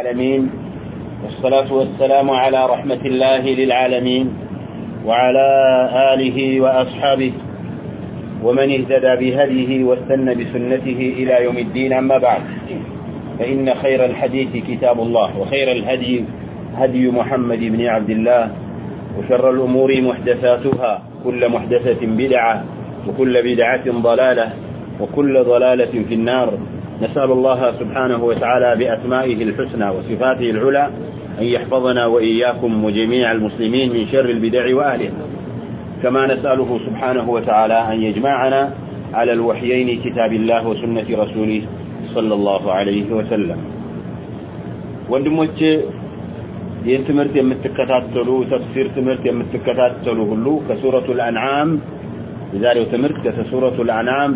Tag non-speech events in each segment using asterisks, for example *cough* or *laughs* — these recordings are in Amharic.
العالمين والصلاة والسلام على رحمة الله للعالمين وعلى آله وأصحابه ومن اهتدى بهديه واستنى بسنته إلى يوم الدين أما بعد فإن خير الحديث كتاب الله وخير الهدي هدي محمد بن عبد الله وشر الأمور محدثاتها كل محدثة بدعة وكل بدعة ضلالة وكل ضلالة في النار. نسأل الله سبحانه وتعالى بأسمائه الحسنى وصفاته العلى أن يحفظنا وإياكم وجميع المسلمين من شر البدع وأهلها كما نسأله سبحانه وتعالى أن يجمعنا على الوحيين كتاب الله وسنة رسوله صلى الله عليه وسلم ወንድሞቼ ይህን ትምህርት የምትከታተሉ ተፍሲር ትምህርት የምትከታተሉ ሁሉ ከሱረቱ ልአንዓም የዛሬው ትምህርት ከሱረቱ ልአንዓም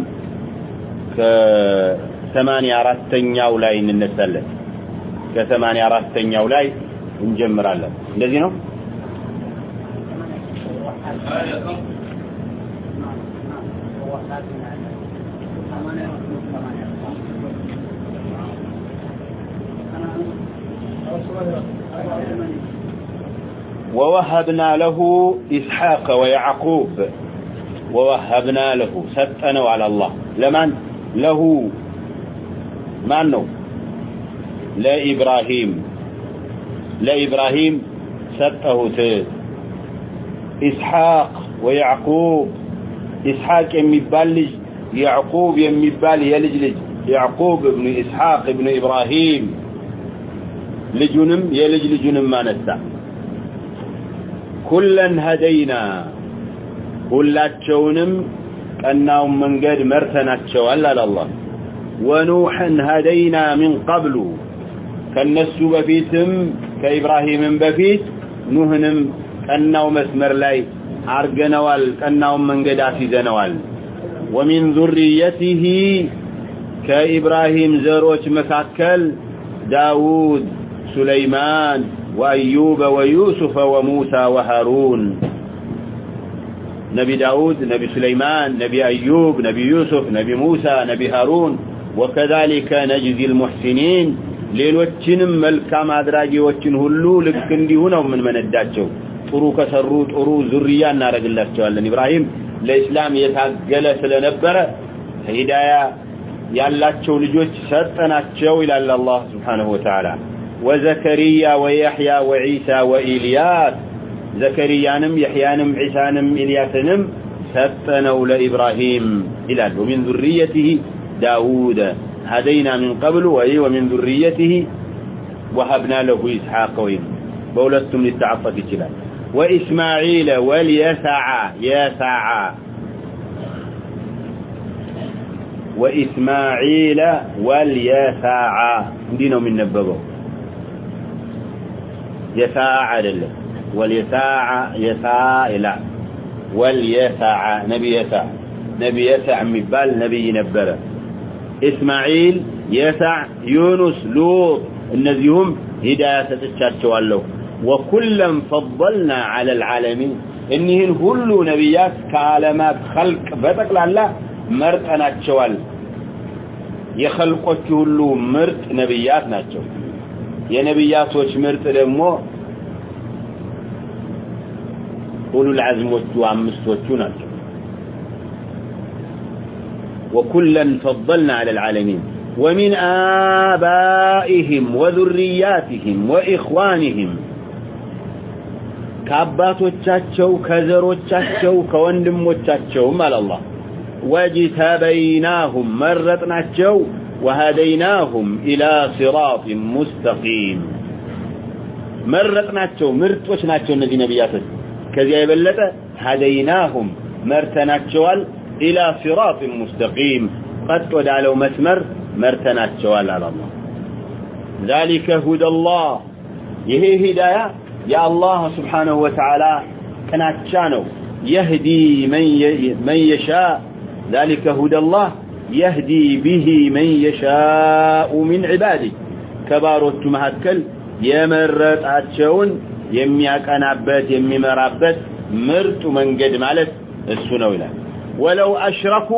ከሰማንያ አራተኛው ላይ እንነሳለን ከሰማንያ አራተኛው ላይ እንጀምራለን እንደዚህ ነው ووهبنا له إسحاق ويعقوب ووهبنا له سطنوا على الله لمن له ማን ነው? ለኢብራሂም። ለኢብራሂም ሰጠሁት። ኢስሐቅ ወያዕቁብ። ኢስሐቅ የሚባል ልጅ ያዕቁብ የሚባል የልጅ ልጅ። ያዕቁብ እብኑ ኢስሐቅ እብኑ ኢብራሂም። ልጁንም የልጅ ልጁንም አነሳ። ኩለን ሀደይና። ሁላቸውንም ቀናውን መንገድ መርተናቸዋል አለ አላህ ወኑሕን ሀደይና ሚን ቀብሉ ከነሱ በፊትም ከኢብራሂምም በፊት ኑህንም ቀናው መስመር ላይ አርገነዋል ቀናውን መንገድ አስይዘነዋል ወሚን ዙርየቲህ ከኢብራሂም ዘሮች መካከል ዳውድ ሱለይማን وأيوب ويوسف وموسى وهارون نبي داود نبي سليمان نبي أيوب نبي يوسف نبي موسى نبي هارون وكذلك نجزي المحسنين. لنوچن ملكا مادراجي وچن هلو لكن ديهنهم من من الداتشو طروك سروت ارو زريانا رجل الله شوالن إبراهيم لإسلام يتاقلس لنبرة هداية يالاتشو لجوش ستناتشو إلى الله سبحانه وتعالى وزكريا ويحيا وعيسى وإلياس زكريانم يحيانم عيسانم إلياسنم ستنوا لإبراهيم إلى ومن ذريته داود هدينا من قبل ومن ذريته وهبنا له إسحاق وإن بولستم للتعفة كلا. وإسماعيل وليسعى يسعى وإسماعيل وليسعى دينه من نببه يساع لله يسعى إلى. وليسعى نبي يسعى نبي يسعى مبال نبي نبره ኢስማዒል የሳዕ ዩኑስ ሉጥ እነዚሁም ሂዳያ ሰጥቻቸዋለሁ። ወኩለም ፈضልና ዐለ ልዓለሚን እኒህን ሁሉ ነቢያት ከዓለማት ኸልቅ በጠቅላላ መርጠናቸዋል። የኸልቆቹ ሁሉ ምርጥ ነቢያት ናቸው። የነቢያቶች ምርጥ ደግሞ ኡሉል ዐዝሞቹ አምስቶቹ ናቸው وكلا فضلنا على العالمين ومن آبائهم وذرياتهم وإخوانهم ከአባቶቻቸው ከዘሮቻቸው ከወንድሞቻቸውም አለ አላህ ወጅተበይናሁም መረጥናቸው ወሀደይናሁም ኢላ ሲራጢን ሙስተቂም መረጥናቸው ምርጦች ናቸው እነዚህ ነቢያቶች ከዚያ የበለጠ ሀደይናሁም መርተናቸዋል إلى صراط مستقيم قد ودعلو مسمر مرتنا الشوال على الله ذلك هدى الله يهي هداية يا الله سبحانه وتعالى كانت شانو يهدي من, من يشاء ذلك هدى الله يهدي به من يشاء من عباده كباروت مهكل يمرت አቸውን የሚያቀናበት የሚመራበት ምርጡ መንገድ ማለት እሱ ነው ይላል ወለው አሽረኩ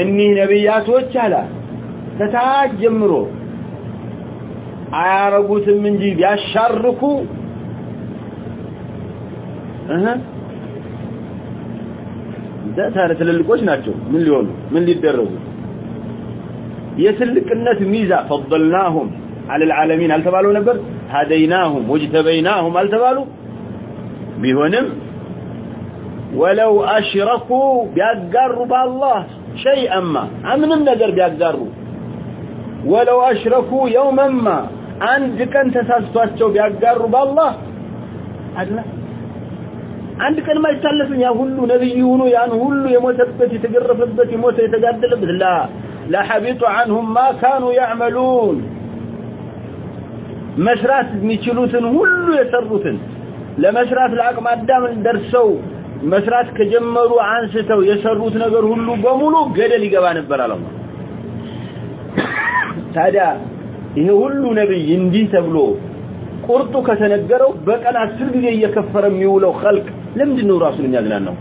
እኒህ ነቢያቶች አላ ከታች ጀምሮ አያረጉትም እንጂ ቢያሻርኩ ታዲያ ትልልቆች ናቸው። ምን ሊሆኑ? ምን ሊደረጉ? የትልቅነት ሚዛ ፈضልናሁም على العالمين አልተባለው ነበር። هديناهم واجتبيناهم አልተባሉ? ቢሆንም ወለው አሽረኩ ቢያጋሩ በአላህ ሸይአማ ምንም ነገር ቢያጋሩ ወለው አሽረኩ የውመማ አንድ ቀን ተሳስቷቸው ቢያጋሩ በአላህ አድና አንድ ቀን ማይታለፍም ያ ሁሉ ነብይ ሆኖ ያን ሁሉ የሞተበት የተገረፈበት የሞተ የተጋደለበት ላ ለሐቢጡ عنهم ما كانوا يعملون መስራት የሚችሉትን ሁሉ የሰሩትን ለመስራት ለአቅመ አዳም ደርሰው መስራት ከጀመሩ አንስተው የሰሩት ነገር ሁሉ በሙሉ ገደል ይገባ ነበር አለ ታዲያ ይሄ ሁሉ ነብይ እንዲህ ተብሎ ቁርጡ ከተነገረው በቀን አስር ጊዜ እየከፈረ የሚውለው ኸልቅ ለምንድን ነው ራሱን የሚያዝናናው?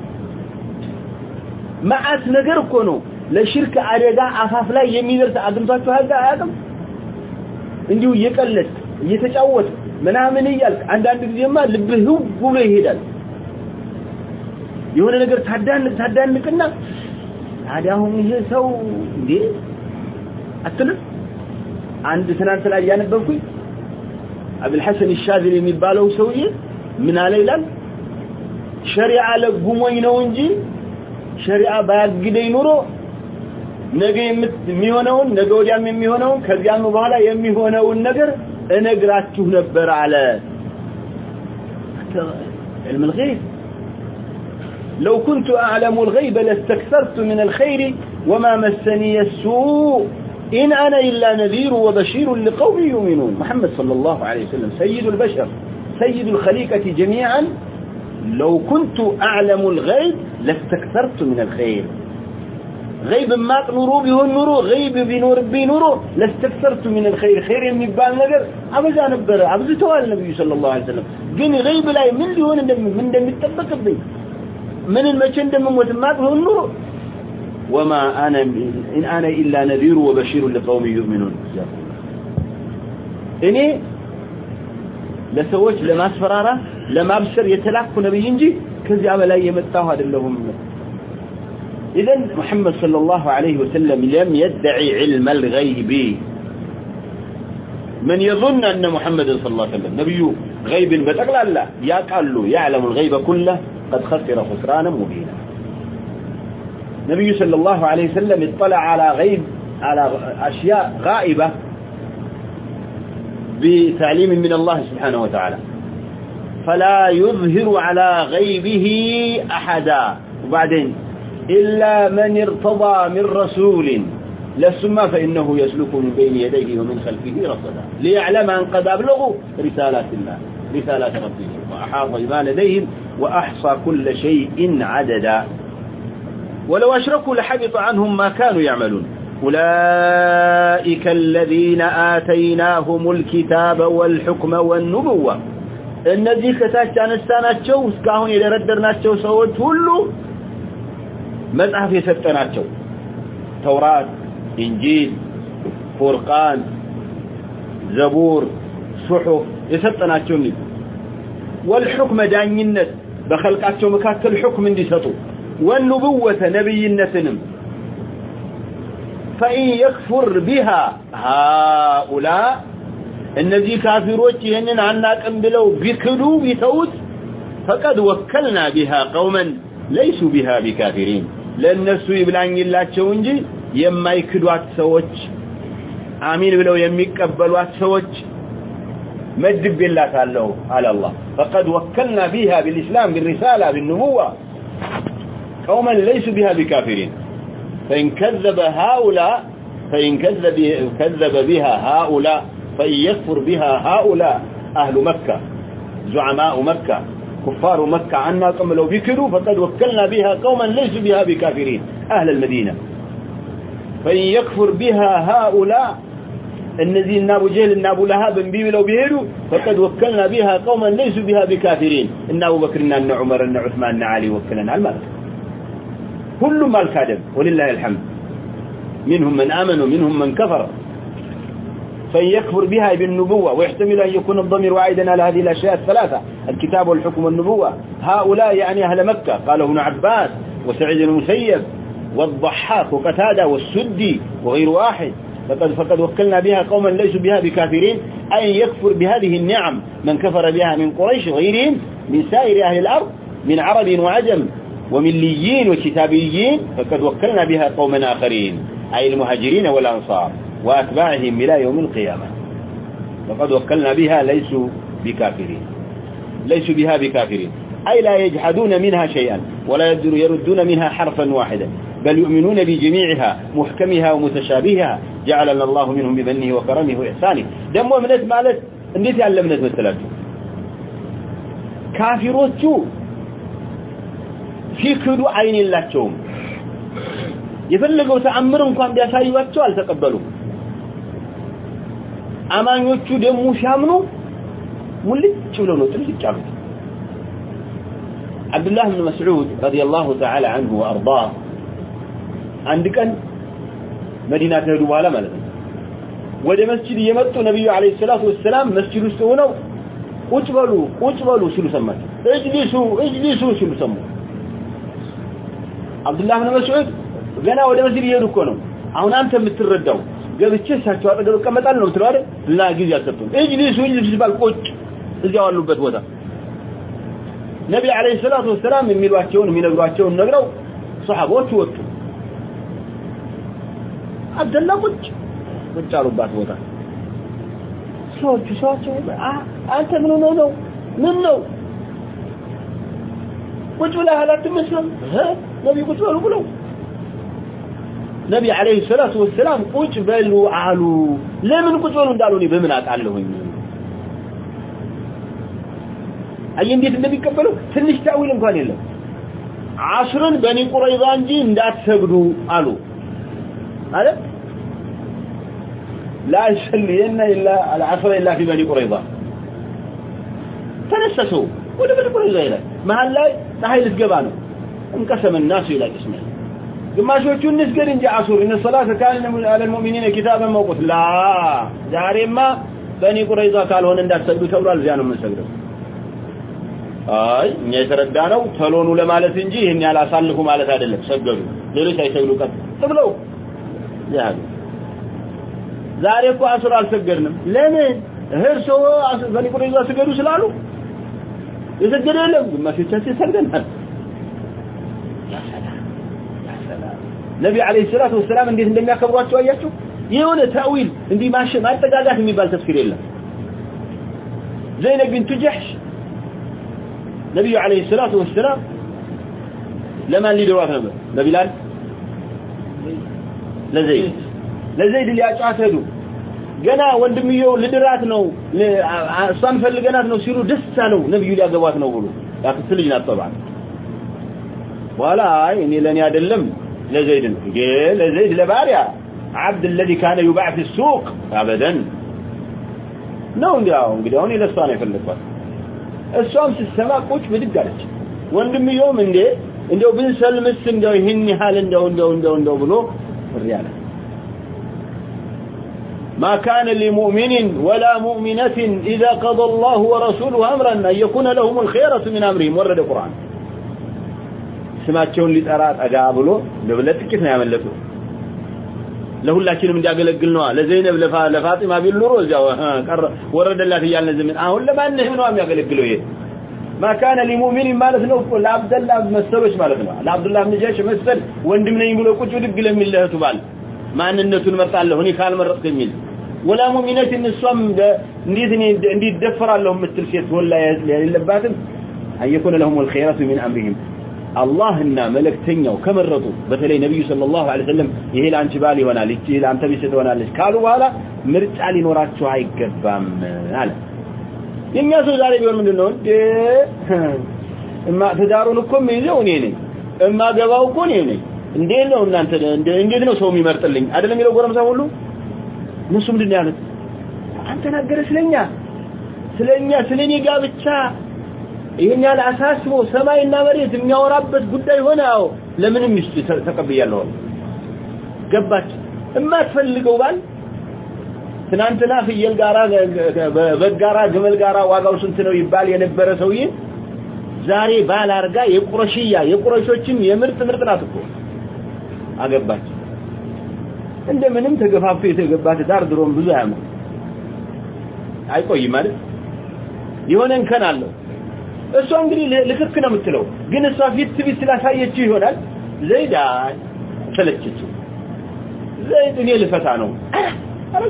መዓት ነገር እኮ ነው። ለሽርክ አደጋ አፋፍ ላይ የሚደርስ አግኝቷችሁ አያውቅም? እንዲሁ እየቀለድ እየተጫወት ምናምን እያልክ አንዳንድ ጊዜማ ልብህ ህው ይሄዳል የሆነ ነገር ታዳንቅ ታዳንቅና ታዲያ አሁን ይሄ ሰው እንዴ አትልም አንድ ትናንት ላይ ያነበብኩኝ አብል ሐሰን ሻዝሊ የሚባለው ሰውዬ ምን አለ ይላል ሸሪዓ ለጉሞኝ ነው እንጂ ሸሪዓ ባያግደኝ ኑሮ ነገ የሚሆነውን ነገ ወዲያም የሚሆነውን ከዚያም በኋላ የሚሆነውን ነገር እነግራችሁ ነበር አለ علم الغيب لو كنت أعلم الغيب لاستكثرت من الخير وما مسني السوء إن أنا إلا نذير وبشير لقوم يؤمنون محمد صلى الله عليه وسلم سيد البشر سيد الخليقة جميعا لو كنت أعلم الغيب لاستكثرت من الخير غيب ما نورو بيهون نورو غيب بنور بنورو لاستكثرت من الخير خير የሚባል ነገር አበዛ ነበር አብዝተዋል ነብዩ ሰለላሁ ዐለይሂ ወሰለም ግን غيب ላይ ምን ሊሆን ምን እንደሚጠበቅብኝ ምንን መቼ እንደምሞት ማቅ ቢሆን ኑሮ وما انا ان انا الا نذير وبشير لقوم يؤمنون እኔ ለሰዎች ለማስፈራራ ለማብሰር የተላኩ ነብይ እንጂ ከዚያ በላይ የመጣሁ አይደለሁም إذا محمد صلى الله عليه وسلم لم يدعي علم الغيب من يظن أن محمد صلى الله عليه وسلم نبي غيب بتقل لا يا قالوا يعلم الغيب كله قد خسر خسرانا مبينا. نبي صلى الله عليه وسلم اطلع على غيب على أشياء غائبة بتعليم من الله سبحانه وتعالى. فلا يظهر على غيبه أحدا. وبعدين إلا من ارتضى من رسول. لسما فإنه يسلك من بين يديه ومن خلفه رصدا. ليعلم أن قد أبلغوا رسالات الله رسالات ربهم وأحاط بما لديهم وأحصى كل شيء عددا ولو أشركوا لحبط عنهم ما كانوا يعملون أولئك الذين آتيناهم الكتاب والحكم والنبوة እነዚህ ከታች አነሳናቸው እስካሁን የደረደርናቸው ሰዎች ሁሉ መጽሐፍ የሰጠናቸው ተውራት ኢንጂል ፉርቃን ዘቡር ሱሑፍ የሰጠናቸው እንጂ ወልሑክመ ዳኝነት በኸልቃቸው መካከል ሑክም እንዲሰጡ ወኑብወተ ነብይነትንም فإن يكفر بها هؤلاء እነዚህ ካፊሮች ይህንን አናቅም ብለው ቢክዱ ቢተውት فقد وكلنا بها قوما ليسوا بها بكافرين ለእነሱ ይብላኝላቸው እንጂ የማይክዷት ሰዎች አሚን ብለው የሚቀበሏት ሰዎች መድቤላታለሁ አለ አላህ فقد وكلنا بها بالإسلام بالرسالة بالنبوة. قوما ليسوا بها بكافرين. فإن كذب هؤلاء فإن كذب, كذب بها هؤلاء فإن يكفر بها هؤلاء أهل مكة زعماء مكة كفار مكة. عنا قم لو بكروا فقد وكلنا بها قوما ليسوا بها بكافرين أهل المدينة. فإن يكفر بها هؤلاء النزيل نابو جيل نابو لهاب አቡ ለሃብ بيهدو فقد وكلنا بها قوما ليسوا بها بكافرين. ቢሃ بكرنا إن عمر إن عثمان إن علي وكلنا አሊ ወክለናል ማለት ነው ሁሉም አልካደም ወሊላሂ منهم من آمن ومنهم من كفر. فإن يكفر بها بالنبوة ويحتمل أن يكون الضمير واعدا على هذه الأشياء الثلاثة. الكتاب والحكم والنبوة. هؤلاء يعني أهل مكة. قال ابن عباس وسعيد المسيب والضحاك وقتادة والسدي وغير واحد. فقد فقد وكلنا بها قوما ليسوا بها بكافرين. أي يكفر بهذه النعم من كفر بها من قريش وغيرهم من سائر أهل الأرض من عرب وعجم ومليين وكتابيين فقد وكلنا بها قوما آخرين أي المهاجرين والأنصار وأتباعهم إلى يوم القيامة. وقد وكلنا بها ليسوا بكافرين. ليسوا بها بكافرين. أي لا يجحدون منها شيئا ولا يردون منها حرفا واحدا. بل يؤمنون بجميعها محكمها ومتشابهها جعلنا الله منهم بمنه وكرمه وإحسانه دمو እምነት ማለት እንዴት ያለ እምነት መሰላችሁ ካፊሮቹ ሲክዱ አይን የላቸውም የፈለገው ተአምር እንኳን ቢያሳዩአቸው አልተቀበሉም አማኞቹ ደግሞ ሲያምኑ ሙልጭ ብለው ነው ጥልቅ ያሉት አብዱላህ ብን መስዑድ ረዲየላሁ ተዓላ አንሁ ወአርዳህ አንድ ቀን መዲና ከሄዱ በኋላ ማለት ነው። ወደ መስጂድ እየመጡ ነብዩ አለይሂ ሰላቱ ወሰላም መስጂድ ውስጥ ሆነው ቁጭ በሉ ቁጭ በሉ ሲሉ ሰማቸው። እጅሊሱ እጅሊሱ ሲሉ ሰሙ። አብዱላህ ብን መስዑድ ገና ወደ መስጂድ እየሄዱ እኮ ነው። አሁን አንተ የምትረዳው ገብቼ እሳቸው አጠገብ እቀመጣለሁ ነው የምትለው አይደል? ላ ጊዜ አልሰጡም። እጅሊሱ እጅሊሱ ሲባል ቁጭ እዚያው ያሉበት ቦታ። ነቢ አለይሂ ሰላቱ ወሰላም የሚሏቸውን የሚነግሯቸውን ነግረው ሰሃቦች ወጡ አብደላ ቁጭ ቁጭ አሉባት ቦታ። ሰዎቹ ሰዎቹ አንተ ምን ሆነው ነው? ምን ነው? ቁጭ ብለህ አትመስልም ነቢ ቁጭ በሉ ብለው ነቢ አለይሂ ሰላቱ ወሰላም ቁጭ በሉ አሉ። ለምን ቁጭ በሉ እንዳሉ እኔ በምን አውቃለሁኝ? አይ እንዴት እንደሚቀበለው? ትንሽ ታዊል እንኳን የለም። አስርን በኒ ቁረይዛ እንጂ እንዳትሰግዱ አሉ አለ لا يصلين إلا العصر إلا في بني قريظة تنسسوا ولا بني قريظة إلى መሀል ላይ ፀሐይ ልትገባ ነው انقسم الناس إلى قسمين ግማሾቹ እንስገድ እንጂ አሱር እነ ሰላተ ካነ አለ المؤمنين كتابا موقوت ላ ዛሬማ በኒ ቁረይዛ ካልሆነ እንዳትሰግዱ ተብሏል እዚያ ነው የምንሰግደው አይ እኛ የተረዳ ነው ተሎኑ ለማለት እንጂ ይህን ያላሳልፉ ማለት አይደለም ሰገዱ ሌሎች አይሰግዱ ቀጥ ብለው ያሉ። ዛሬ እኮ አስር አልሰገድንም። ለምን? እርሶ በኒ ቁረይዛ ስገዱ ስላሉ። የሰገደ የለም። ግማሾቻችን ሰግደናል ነቢ አለይሂ ሰላቱ ወሰላም እንዴት እንደሚያከብሯቸው አያችሁ? የሆነ ተዊል እንዲህ ማሽ ማጠጋጋት የሚባል ተፍሲር የለም። ዘይነብ ቢንቱ ጀሕሽ ነቢዩ አለይሂ ሰላቱ ወሰላም ለማን ሊድሯት ነበር? ለቢላል ለዘይድ ለዘይድ ሊያጫት ሄዱ ገና ወንድምየው ልድራት ነው እሷን ፈልገናት ነው ሲሉ ደስ አለው ነብዩ ሊያገቧት ነው ብሎ ያክስት ልጅ ናት ጠባል በኋላ አይ እኔ ለኔ አይደለም ለዘይድ ነው እንዴ ለዘይድ ለባሪያ عبد الذي كان يباع في السوق ابدا ነው እንዲያው እንግዲህ አሁን ለሷ ነው የፈለኳት እሷም ስትሰማ ቁጭ ብድግ አለች ወንድምየውም እንዴ እንደው ብንሰልምስ እንደው ይህን ያህል እንደው እንደው እንደው እንደው ብሎ ፍሪ አለ ما كان لمؤمن ولا مؤمنة إذا قضى الله ورسوله أمرا أن يكون لهم الخيرة من أمرهم ورد القرآن ስማቸውን ሊጠራ ጠጋ ብሎ ለጥቂት ነው ያመለጠው ለሁላችንም እንዲያገለግል ነዋ ለዘይነብ ለፋጢማ ቢል ኑሮ እዚያው ቀረ ወረደላት እያልን ዝም አሁን ለማንህም ነው የሚያገለግለው ይሄ ما كان لمؤمن ማለት ነው ለአብደላ መሰሎች ማለት ነው ለአብዱላህ ብን ጀሽ መሰል ወንድም ነኝ ብሎ ቁጭ ድግ ለሚል ለእህቱ ባል ማንነቱን መርጣለሁ እኔ ካልመረጥኩ የሚል ወላ ሙእሚነት እሷም እንዴት እኔ እንዲደፈራለሁ የምትል ሴት ወላ የሌለባትም አየኩነ ለሁም الخيرة من أمرهم አላህና መልእክተኛው ከመረጡ በተለይ ነብዩ ሰለላሁ ዐለይሂ ወሰለም ይሄ ለአንቺ ባል ይሆናል እቺ ለአንተ ሚስት ትሆናለች ካሉ በኋላ ምርጫ ሊኖራቸው አይገባም አለ የኛ ሰው ዛሬ ቢሆን ምንድነው? እንዴ? እማ ትዳሩን እኮ የሚይዘው እኔ ነኝ። እማገባው እኮ እኔ ነኝ። እንዴት ነው እናንተ እንዴት ነው ሰው የሚመርጥልኝ? አይደለም የሚለው ጎረምሳ ሁሉ? እነሱ ምንድን ያሉት? አንተ ነገረ ስለኛ ስለኛ ስለኔ ጋብቻ ይሄን ያህል አሳስቦ ሰማይና መሬት የሚያወራበት ጉዳይ ሆነ? አዎ። ለምንም ሚስት ተቀብያለሁ ገባች። እማትፈልገው ባል ትናንትና ፍየል ጋራ በግ ግመል ጋራ ዋጋው ስንት ነው ይባል የነበረ ሰውዬ ዛሬ ባል አርጋ የቁረሽያ የቁረሾችም የምርጥ ምርጥ ናት እኮ። አገባች። እንደምንም ተገፋፍቶ የተገባ ትዳር ድሮም ብዙ አያምር አይቆይም ማለት የሆነ እንከን አለው። እሷ እንግዲህ ልክክ ነው የምትለው። ግን እሷ ፊት ፊት ስላሳየችው ይሆናል። ዘይድ ሰለቸችው ዘይድ እኔ ልፈታ ነው በል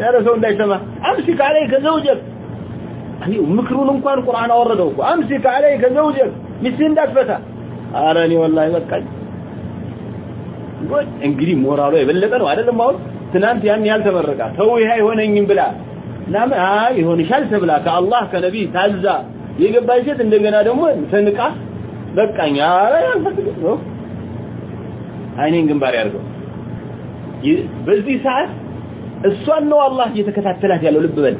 ኧረ ሰው እንዳይሰማ أمسك عليك زوجك ምክሩን እንኳን ቁርአን አወረደው እኮ። أمسك عليك زوجك ሚስትህን እንዳትፈታ። ኧረ እኔ ወላሂ በቃኝ። እንግዲህ ሞራሏ የበለጠ ነው አይደለም አሁን? ትናንት ያን ያህል ተመረቃ። ተው ይሄ አይሆነኝም ብላ። ናም አይ ይሆንሻል ተብላ። ከአላህ ከነቢይ ታዛ። የገባች ሴት እንደገና ደግሞ ተንቃ። በቃኝ። ኧረ አልፈልግም አይኔን ግንባር ያድርገው። በዚህ ሰዓት እሷን ነው አላህ እየተከታተላት ያለው። ልብ በል።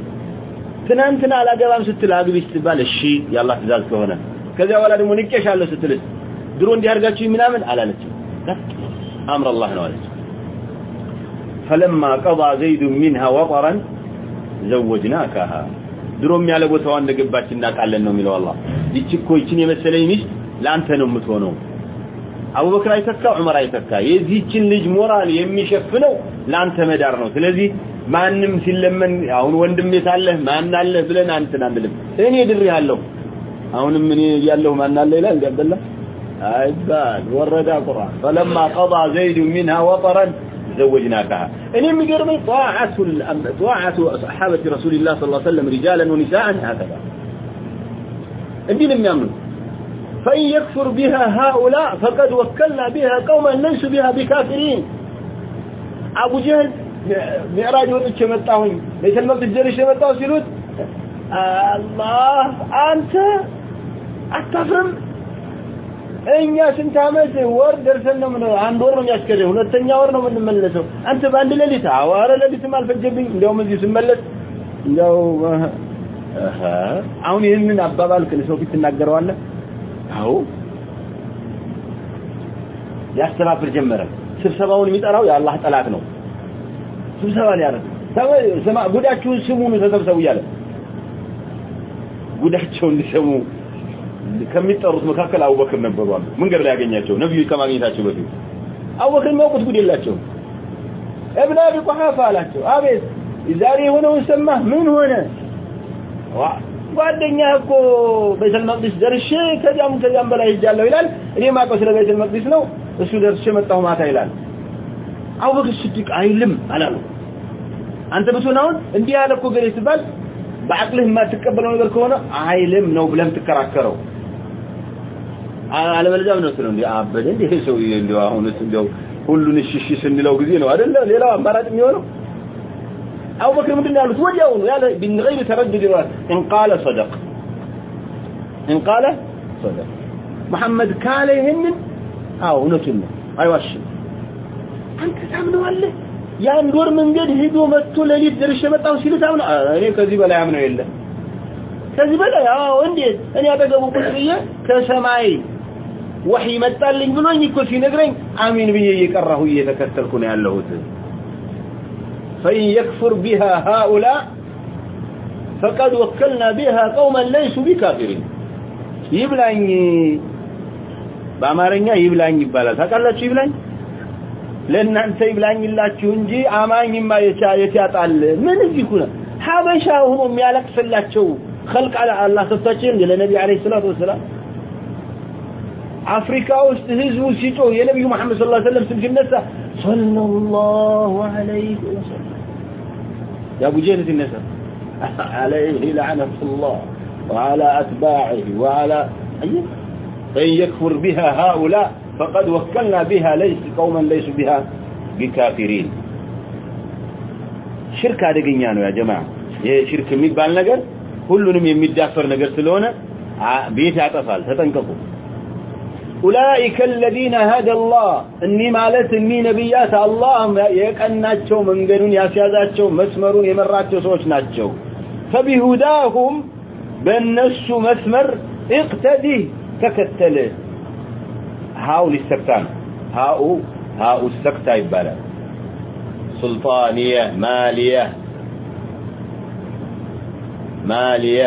ትናንትና አላገባም ስትል አግቢ ስትባል እሺ የአላህ ትእዛዝ ከሆነ። ከዚያ በኋላ ደግሞ ንቄሻለሁ ስትልስ ድሮ እንዲህ ምናምን አላለችም። አምር አላህ ነው አለች ፈለማ ቀዳ ዘይዱ ሚንሃ ወጠረን ዘወጅናካሃ። ድሮም ያለ ቦታዋ እንደገባች እናውቃለን ነው የሚለው አላህ። ይቺ እኮ ይችን የመሰለኝ ሚስት ለአንተ ነው የምትሆነው። አቡበክር አይተካ ዑመር አይተካ የዚህችን ልጅ ሞራል የሚሸፍነው ለአንተ መዳር ነው ስለዚህ ማንም ሲለመን አሁን ወንድም የታለህ ማን አለህ ብለን አንተን አንልም እኔ ድሬሃለሁ አሁንም እኔ ያለሁ ማን አለ ይላል እንዲያበላ አይባል ወረዳ ቁርአን فلما قضى زيد منها وطرا زوجناكها እኔ የሚገርመኝ طاعة طاعة صحابة رسول الله صلى الله عليه وسلم رجالا ونساء هكذا እንዲህ ነው የሚያምኑት فإن يكفر بها هؤلاء فقد وكلنا بها قوما ليسوا بها بكافرين أبو جهل ሚዕራጅ ወጥቼ መጣሁኝ ቤተል መቅደስ ደርሼ መጣሁ ሲሉት አላህ አንተ አታፍርም እኛ ስንት ዓመት ወር ደርሰን ነው ምን አንድ ወር ነው የሚያስከደው ሁለተኛ ወር ነው የምንመለሰው አንተ በአንድ ሌሊት አዋረ ሌሊትም አልፈጀብኝ እንዲያውም እዚህ ስመለስ እንዲያው አሁን ይህንን አባባል ሰው ፊት ትናገረዋለህ አዎ። ያስተባብር ጀመረ። ስብሰባውን የሚጠራው የአላህ ጠላት ነው። ስብሰባ ሊያደርግ ስማ ጉዳችሁን ስሙኑ ተሰብሰቡ እያለ ጉዳቸውን ሊሰሙ ከሚጠሩት መካከል አቡበክር ነበሩ አሉ። መንገድ ላይ ያገኛቸው ነብዩ ከማግኘታቸው በፊት። አቡበክር የሚያውቁት ጉድ የላቸውም። እብነ አቢ ቁሐፋ አላቸው። አቤት! ዛሬ የሆነውን ሰማህ? ምን ሆነ ጓደኛ እኮ ቤተል መቅዲስ ደርሼ ከዚያም ከዚያም በላይ ሄጃለሁ ይላል። እኔ ማውቀው ስለ ቤተል መቅዲስ ነው። እሱ ደርሼ መጣሁ ማታ ይላል። አቡበክር ስዲቅ አይልም አላሉ። አንተ ብትሆን አሁን እንዲህ ያለ እኮ ገሌ ሲባል በአቅልህ የማትቀበለው ነገር ከሆነ አይልም ነው ብለም ትከራከረው አለበለዚያ ምን ነው? እንዴ አበደ እንዴ? ይሄ ሰው እንደው አሁንስ እንደው ሁሉን እሺ እሺ ስንለው ጊዜ ነው አይደለ? ሌላው አማራጭ የሚሆነው አቡበክር ምንድን ነው ያሉት? ወዲያውኑ ያለ من غير تردد ይሏል። إن قال صدق إن قال صدق። መሐመድ ካለ ይህንን አዎ እውነቱን ነው። አይዋሽም። አንተ ታምነዋለህ? የአንድ ወር መንገድ ሄዶ መጥቶ ሌሊት ደርሼ መጣሁ ሲል ታምነ? እኔ ከዚህ በላይ አምነው የለ ከዚህ በላይ? አዎ እንዴት? እኔ አጠገቡ ቁጭ ብዬ ከሰማይ ወህይ መጣልኝ ብሎኝ እኮ ሲነግረኝ አሚን ብዬ እየቀራሁ እየተከተልኩ ነው ያለሁት فإن يكفر بها هؤلاء فقد وكلنا بها قوما ليسوا بكافرين ይብላኝ በአማርኛ ይብላኝ ይባላል ታውቃላችሁ ይብላኝ ለእናንተ ይብላኝላችሁ እንጂ አማኝማ የት ያጣል ምን እዚህ ሁነ ሀበሻ ሆኖ የሚያለቅስላቸው خلق على አላህ ሰጥቷቸው እንደ ለነቢ አለይሂ ሰላቱ ወሰላም አፍሪካ ውስጥ ህዝቡ ሲጮህ የነቢዩ መሐመድ ሰለላሁ ዐለይሂ ወሰለም ስም ሲነሳ ሰለላሁ ዐለይሂ ወሰለም የአቡ ጀህል ሲነሳ عليه لعنة الله وعلى أتباعه وعلى أيه فإن يكفر بها هؤلاء فقد وكلنا بها ليس قوما ليسوا بها بكافرين ሽርክ አደገኛ ነው ያ ጀማዓ ይሄ ሽርክ የሚባል ነገር ሁሉንም የሚዳፈር ነገር ስለሆነ ቤት ያጠፋል ተጠንቀቁ ኡላኢከ الذين هدى الله እኒ ማለት እኒ ነብያት አላህ የቀናቸው መንገዱን ያስያዛቸው መስመሩን የመራቸው ሰዎች ናቸው فبهداهم በእነሱ መስመር اقتدي ተከተል ሃው ሊሰክታ ነው ሃኡ ሃኡ ሰክታ ይባላል ሱልጣንየ ማልየ ማሊየ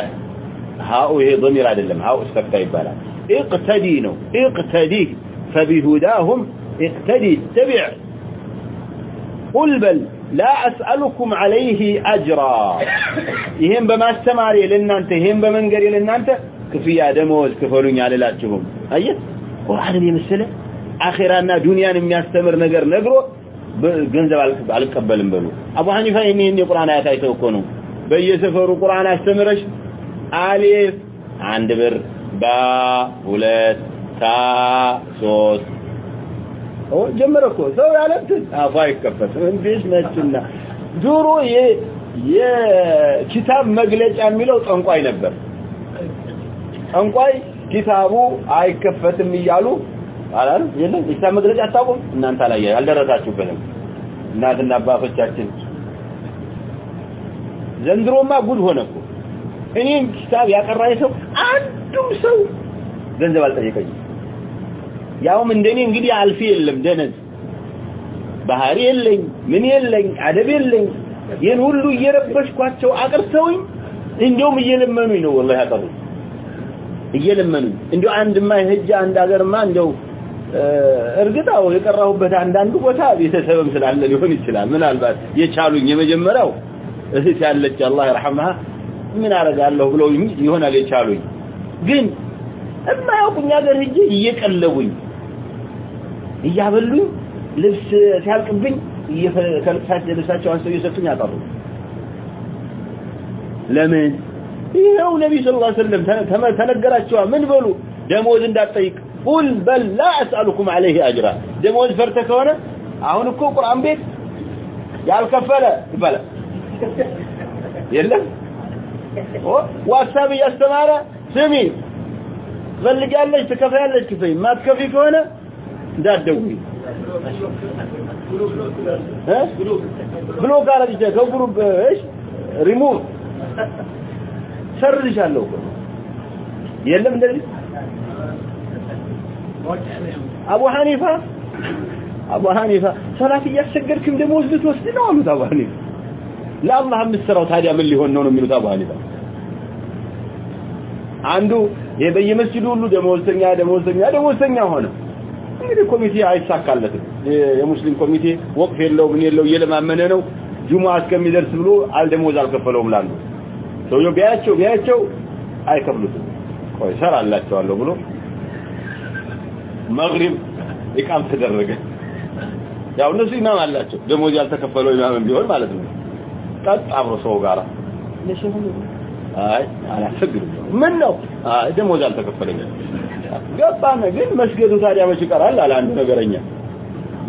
ሃኡ ይሄ ضمير አይደለም ሃኡ እስተፍታ ይባላል እቅተዲ ነው እቅተዲ فبهداهم اقتدي اتبع قل بل لا أسألكم عليه أجرا ይሄን በማስተማሪ ለእናንተ ይሄን በመንገር ለእናንተ ክፍያ ደመወዝ ክፈሉኝ አልላችሁም አየህ ቁርአንን የመሰለ አኺራና ዱንያን የሚያስተምር ነገር ነግሮ ገንዘብ አልቀበልም በሉ አቡ ሐኒፋ ይሄን የቁርአን አያት አይተው እኮ ነው በየሰፈሩ ቁርአን አስተምረሽ አሊፍ አንድ ብር ባ ሁለት ታ ሶስት። ጀመረ እኮ ሰው ያለ እንትን አፉ አይከፈትም። እንዴት ነችና? ድሮ የኪታብ መግለጫ የሚለው ጠንቋይ ነበር። ጠንቋይ ኪታቡ አይከፈትም እያሉ አላል የለም ኪታብ መግለጫ አታውቁም? እናንተ ላይ አልደረሳችሁበትም። እናትና አባቶቻችን። ዘንድሮማ ጉድ ሆነ እኮ። እኔም ኪታብ ያቀራኝ ሰው አንዱም ሰው ገንዘብ አልጠየቀኝም። ያውም እንደኔ እንግዲህ አልፊ የለም ደነዝ። ባህሪ የለኝ ምን የለኝ አደብ የለኝ። ይህን ሁሉ እየረበሽኳቸው አቅርተውኝ እንዲያውም እየለመኑኝ ነው ወላሂ ያቀሩት እየለመኑኝ። እንዲያው አንድማ ሄጃ አንድ ሀገርማ እንዲያው እርግጣው የቀራሁበት አንዳንዱ ቦታ ቤተሰብም ስላለ ሊሆን ይችላል። ምናልባት የቻሉኝ የመጀመሪያው እህት ያለች አላህ ይርሐምሃ ምን አረጋለሁ ብለው ይሆናል የቻሉኝ ግን እማያውቁኝ ሀገር ሄጄ እየቀለቡኝ እያበሉኝ ልብስ ሲያልቅብኝ ከልብሳቸው ልብሳቸው አንስተው እየሰጡኝ አቀሩ ለምን? ይኸው ነቢ ስ ላ ስለም ተነገራቸዋ። ምን በሉ? ደሞዝ እንዳትጠይቅ። ቁል በል ላ አስአሉኩም አለይህ አጅራ። ደሞዝ ፈርተ ከሆነ አሁን እኮ ቁርአን ቤት ያልከፈለ ይባላል። የለም? WhatsApp እያስተማረ ስሚ ትፈልጊያለሽ ትከፍያለሽ ክፈይ። ማትከፊ ከሆነ እንዳትደውይ block አረግቼ ከ group እሺ ሪሙቭ። ሰርልሻለሁ የለም እንደዚህ? አቡ ሐኒፋ አቡ ሐኒፋ ሰላት እያሰገድክም ደሞዝ ልትወስድ ነው አሉት አቡ ሐኒፋ። ለአላህ የምትሰራው ታዲያ ምን ሊሆን ነው ነው የሚሉት አቡ ሐኒፋ አንዱ ይሄ በየመስጂዱ ሁሉ ደሞዝተኛ ደሞዝተኛ ደሞዝተኛ ሆነ። እንግዲህ ኮሚቴ አይሳካለትም። የሙስሊም ኮሚቴ ወቅፍ የለው ምን የለው እየለማመነ ነው። ጁሙአ እስከሚደርስ ብሎ አልደሞዝ አልከፈለውም ላሉ ሰውየው ቢያያቸው ቢያያቸው አይከፍሉትም። ቆይ ሰራላቸዋለሁ ብሎ መግሪብ ኢቃም ተደረገ። ያው እነሱ ኢማም አላቸው። ደሞዝ ያልተከፈለው ኢማም ቢሆን ማለት ነው። ቀጥ አብሮ ሰው ጋራ አይ አላሰግድም ምን ነው አይ ደሞዝ አልተከፈለኝም ገባነ ግን መስገዱ ታዲያ መች ይቀራል? አለ አንዱ ነገረኛ።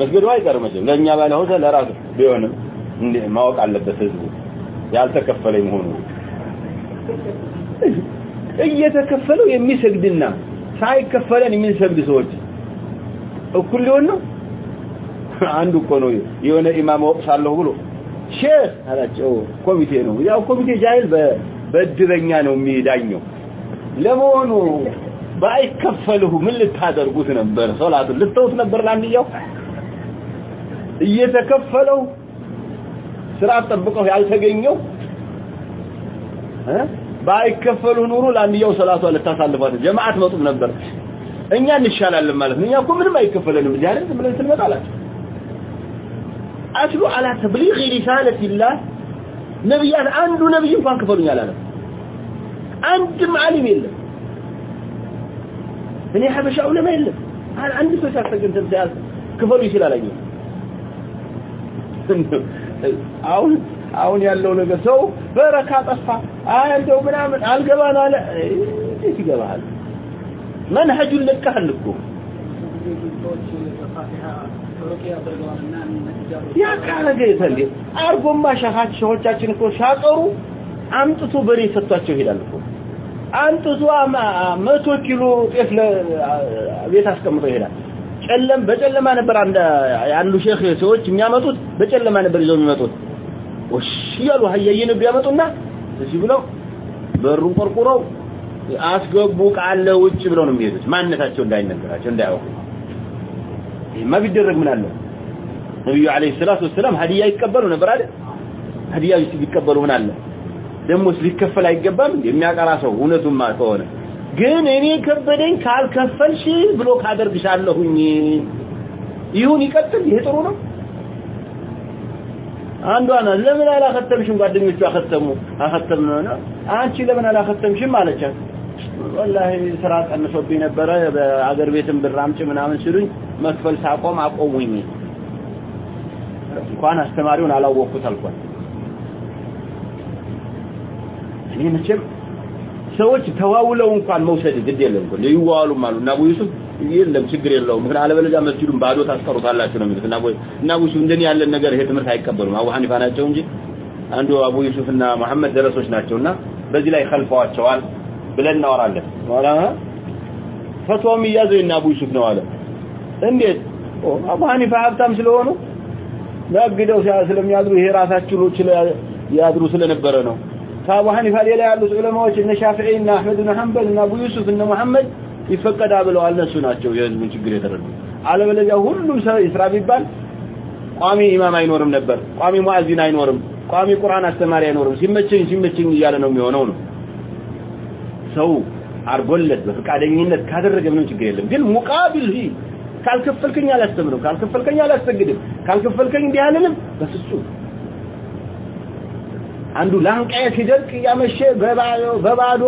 መስገዱ አይቀርም ለእኛ ባለሆተ ለራሱ ቢሆንም ማወቅ አለበት ህዝቡ። ያልተከፈለኝ መሆኑ እየተከፈለው የሚሰግድና ሳይከፈለን የምንሰግድ ሰዎች እኩል ሊሆን ነው? አንዱ እኮ ነው የሆነ ኢማም ወቅሳለሁ ብሎ ሼህ አላቸው ኮሚቴ ነው። ያው ኮሚቴ ጃይል በእድበኛ ነው የሚዳኘው። ለመሆኑ ባይከፈልሁ ምን ልታደርጉት ነበር? ሶላቱን ልተውት ነበር ለአንድያው እየተከፈለው ስርዓት ጠብቀው ያልተገኘው? ባይከፈሉ ኑሮ ለአንድያው ሰላቷ ልታሳልፏት ጀማዓት መጡም ነበር። እኛ እንሻላለን ማለት ነው። እኛ እኮ ምንም አይከፈለንም እዚህ አይደል? ብለን ስንመጣላችሁ አትሉ አላ ተብሊግ ሪሳለቲላህ ነብያት አንዱ ነብይ እንኳን ክፈሉኝ አላለም። አንድም ዓሊም የለም። እኔ ሀበሻ ዑለማ የለም። አንድ ሰው ሲያስተገን ተምሳያል ክፈሉ ይችላል አየሁ አሁን አሁን ያለው ነገር ሰው በረካ ጠፋ አይ እንደው ምናምን አልገባን አለ። እንዴት ይገባሃል? መንሀጁን ለቀሃል ያ ካረገ የተንዴ አርጎማ ሸኻች ሸሆቻችን እኮ ሻቀሩ አምጥቶ በሬ ሰጥቷቸው ይሄዳል እኮ አምጥቶ መቶ ኪሎ ጤፍ ቤት አስቀምጦ ይሄዳል ጨለም በጨለማ ነበር አንድ ያሉ ሼክ ሰዎች የሚያመጡት በጨለማ ነበር ይዘው የሚመጡት ወሽ እያሉ ሀያየ ነው ቢያመጡና እዚህ ብለው በሩን ቆርቁረው አስገቡ ቃለ ውጭ ብለው ነው የሚሄዱት ማንነታቸው እንዳይነገራቸው እንዳያውቁ ይሄማ ቢደረግ ምን አለ ነብዩ አለይሂ ሰላቱ ወሰላም ሀዲያ ይቀበሉ ነበር አይደል? ሀዲያ ቢቀበሉ ምን አለ? ደሞስ ሊከፈል አይገባም የሚያቀራ ሰው እውነቱማ ከሆነ። ግን እኔ ከበደኝ ካልከፈልሽ ብሎ ካደርግሻለሁኝ። ይሁን ይቀጥል ይሄ ጥሩ ነው። አንዷ ናት። ለምን አላከተምሽም? ጓደኞቹ አከተሙ አከተምነ አንቺ ለምን አላከተምሽም? አለቻት ወላሂ ስራ ቀንሶብኝ ነበረ። በአገር ቤትም ብር አምጪ ምናምን ሲሉኝ መክፈል ሳቆም አቆሙኝ። እንኳን አስተማሪውን አላወቅኩት አልኳት። እኔ መቼም ሰዎች ተዋውለው እንኳን መውሰድ ግድ የለም እኮ። ሊዋዋሉም አሉ። እና አቡ የለም ችግር የለውም። ምክንያቱም አለበለዚያ መስጂዱን ባዶ ታስቀሩታላችሁ ነው የሚሉት። እና አቡ እና አቡ እንደኔ ያለን ነገር ይሄ ትምህርት አይቀበሉም። አቡ ሐኒፋ ናቸው እንጂ አንዱ አቡ ዩሱፍ እና መሐመድ ደረሶች ናቸውና በዚህ ላይ ከልፈዋቸዋል ብለን እናወራለን። ኋላ ፈትዋው የሚያዘው የእነ አቡ ዩሱፍ ነው አለ። እንዴት? አቡ ሐኒፋ ሀብታም ስለሆኑ ነግደው ስለሚያድሩ ይሄ ራሳችሁ ያድሩ ስለነበረ ነው። ከአቡ ሐኒፋ ሌላ ያሉት ዑለማዎች እነ ሻፊዒ እና አህመድ ብን ሐንበል እና አቡ ዩሱፍ እነ መሐመድ ይፈቀዳ ብለዋል እነሱ ናቸው የህዝቡን ችግር የተረዱ። አለበለዚያ ሁሉም ሰው ይስራ ቢባል ቋሚ ኢማም አይኖርም ነበር ቋሚ ሙአዚን አይኖርም ቋሚ ቁርአን አስተማሪ አይኖርም። ሲመቸኝ ሲመቸኝ እያለ ነው የሚሆነው ነው ሰው አርጎለት በፈቃደኝነት ካደረገ ምንም ችግር የለም ግን ሙቃቢል ካልከፈልከኝ አላስተምርም ካልከፈልከኝ አላሰግድም ካልከፈልከኝ እንዲህ አልልም በፍጹም አንዱ ላንቃዬ ሲደርቅ እያመሸ በባዶ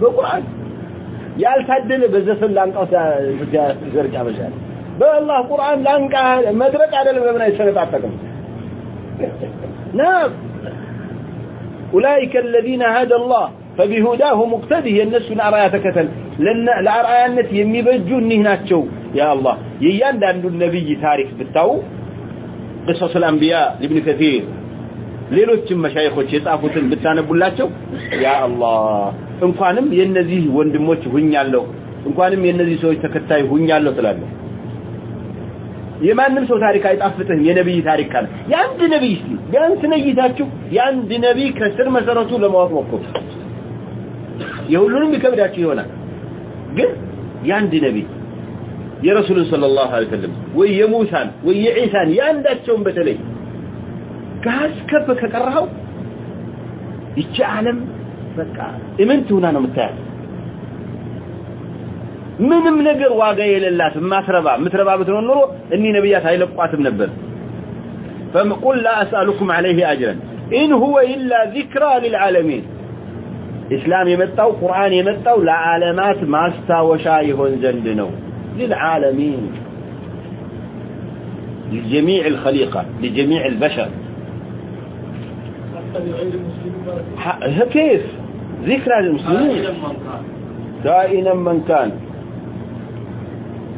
በቁርአን ያልታደለ በዘፈን ላንቃው ሲደርቅ ያመሻል በአላህ ቁርአን ላንቃ መድረቅ አይደለም በምን አይሰነጣጠቅም *laughs* نعم أولئك الذين هدى الله فبهداه مقتدي የእነሱን አርአያ ተከተል። ለአርአያነት የሚበጁ እኒህ ናቸው። ያ አላህ የእያንዳንዱን ነብይ ታሪክ ብታው قصص الانبياء لابن كثير ሌሎችም መሻይኾች የጻፉትን ብታነቡላቸው ያ አላህ እንኳንም የነዚህ ወንድሞች ሁኛለሁ እንኳንም የነዚህ ሰዎች ተከታይ ሁኛለሁ ትላለህ። የማንም ሰው ታሪክ አይጣፍጥህም። የነብይ ታሪክ ካለ የአንድ ነብይ ቢያንስ ነይታችሁ የአንድ ነብይ ከስር መሰረቱ ለማወቅ ሞክሩ። የሁሉንም ይከብዳችሁ ይሆናል ግን የአንድ ነብይ የረሱልን ሰለላሁ ዐለይሂ ወሰለም ወይ የሙሳን ወይ የዒሳን የአንዳቸውን በተለይ ከሀስከብ ከቀራኸው ይቺ ዓለም በቃ እምንት ሆና ነው የምታያት ምንም ነገር ዋጋ የሌላት ማትረባ ምትረባ ብትሆን ኑሮ እኒህ ነብያት አይለቋትም ነበር فقل لا أسألكم عليه أجرا إن هو إلا ذكرى للعالمين إسلام يمتاو قرآن يمتاو لعالمات ما استاوشا يهون زندنو للعالمين. لجميع الخليقة لجميع البشر. كيف؟ ذكرى للمسلمين. كائنا من كان.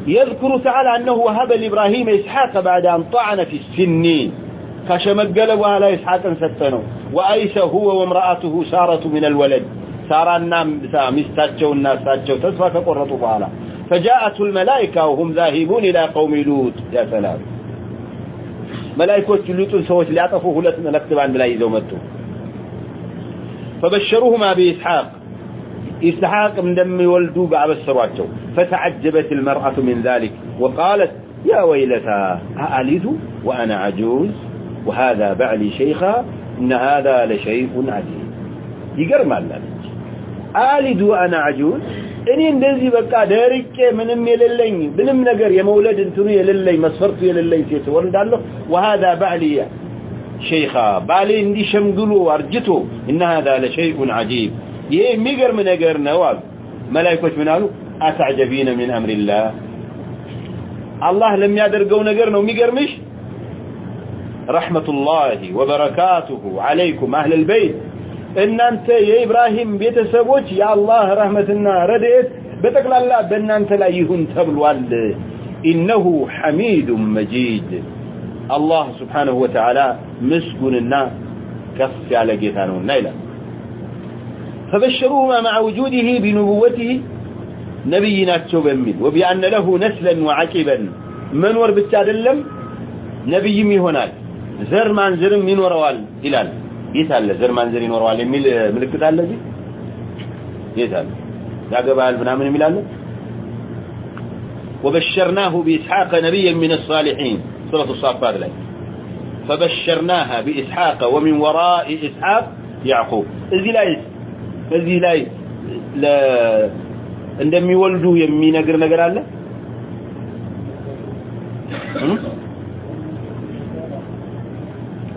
يذكر تعالى أنه وهب لإبراهيم إسحاق بعد أن طعن في السنين. كشمقل وهلا إسحاقا ستنه وأيس هو وامرأته سارة من الولد. سارانا ሚስታቸውና እሳቸው ተስፋ ከቆረጡ በኋላ فجاءت الملائكة وهم ذاهبون إلى قوم لوط يا سلام ملائكة لوطን ሰዎች ሊያጠፉ ሁለት መላእክት ባንድ ላይ ይዘው መጡ። فبشروهما بإسحاق إسحاق من دم والدو እንደሚወልዱ አበሰሯቸው። فتعجبت المرأة من ذلك وقالت يا ويلتى أألد وأنا عجوز وهذا بعلي شيخا إن هذا لشيء عجيب يقرم الله አሊዱ አና አጁዝ እኔ እንደዚህ በቃ ደርቄ ምንም የሌለኝ ምንም ነገር የመውለድ እንትኑ የሌለኝ መስፈርቱ የሌለኝ ሴት ወልዳለሁ وهذا بعلي شيخا ባሌ እንዲሸምግሉ አርጅቶ إن هذا لشيء عجيب ይሄ የሚገርም ነገር ነው አሉ መላእክቶች ምን አሉ አተዕጀቢነ ሚን አምሪላህ አላህ ለሚያደርገው ነገር ነው የሚገርምሽ ረሕመቱላሂ ወበረካቱሁ ዐለይኩም አህለል በይት እናንተ የኢብራሂም ቤተሰቦች የአላህ ረህመትና ረድኤት በጠቅላላ በእናንተ ላይ ይሁን ተብሏል ኢነሁ ሐሚዱን መጂድ አላህ ስብሓንሁ ወተዓላ ምስጉንና ከፍ ያለ ጌታ ነውና ይላል فبشروهما مع وجوده بنبوته ነብይ ናቸው በሚል وبأن له نسلا وعقبا መኖር ብቻ አይደለም ነብይም ይሆናል ዘር ማንዘርም ይኖረዋል ይላል የት አለ ዘር ማንዘር ይኖረዋል የሚል ምልክት አለ እዚህ የት አለ ያገባል ምናምን የሚል አለ وبشرناه بإسحاق نبيا من الصالحين سورة الصافات ላይ فبشرناها بإسحاق ومن وراء إسحاق ያዕቁብ እዚህ ላይ እዚህ ላይ እንደሚወልዱ የሚነግር ነገር አለ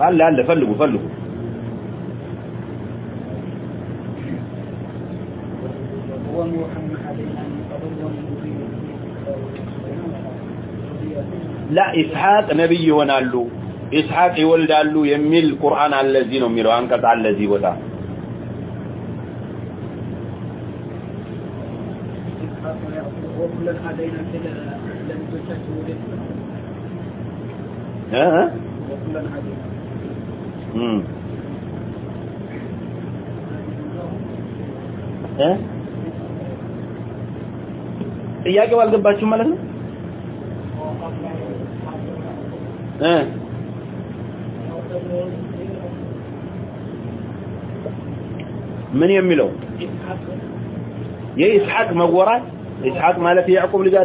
አለ አለ ፈልጉ ፈልጉ ላ ኢስሐቅ ነብይ ይሆናሉ ኢስሐቅ ይወልዳሉ የሚል ቁርአን አለ እዚህ ነው የሚለው አንቀጽ አለ እዚህ ቦታ ጥያቄው አልገባችሁም ማለት ነው? እ ምን የሚለው? የኢስሐቅ መወራት? ኢስሐቅ ማለት የያዕቁብ ልጅ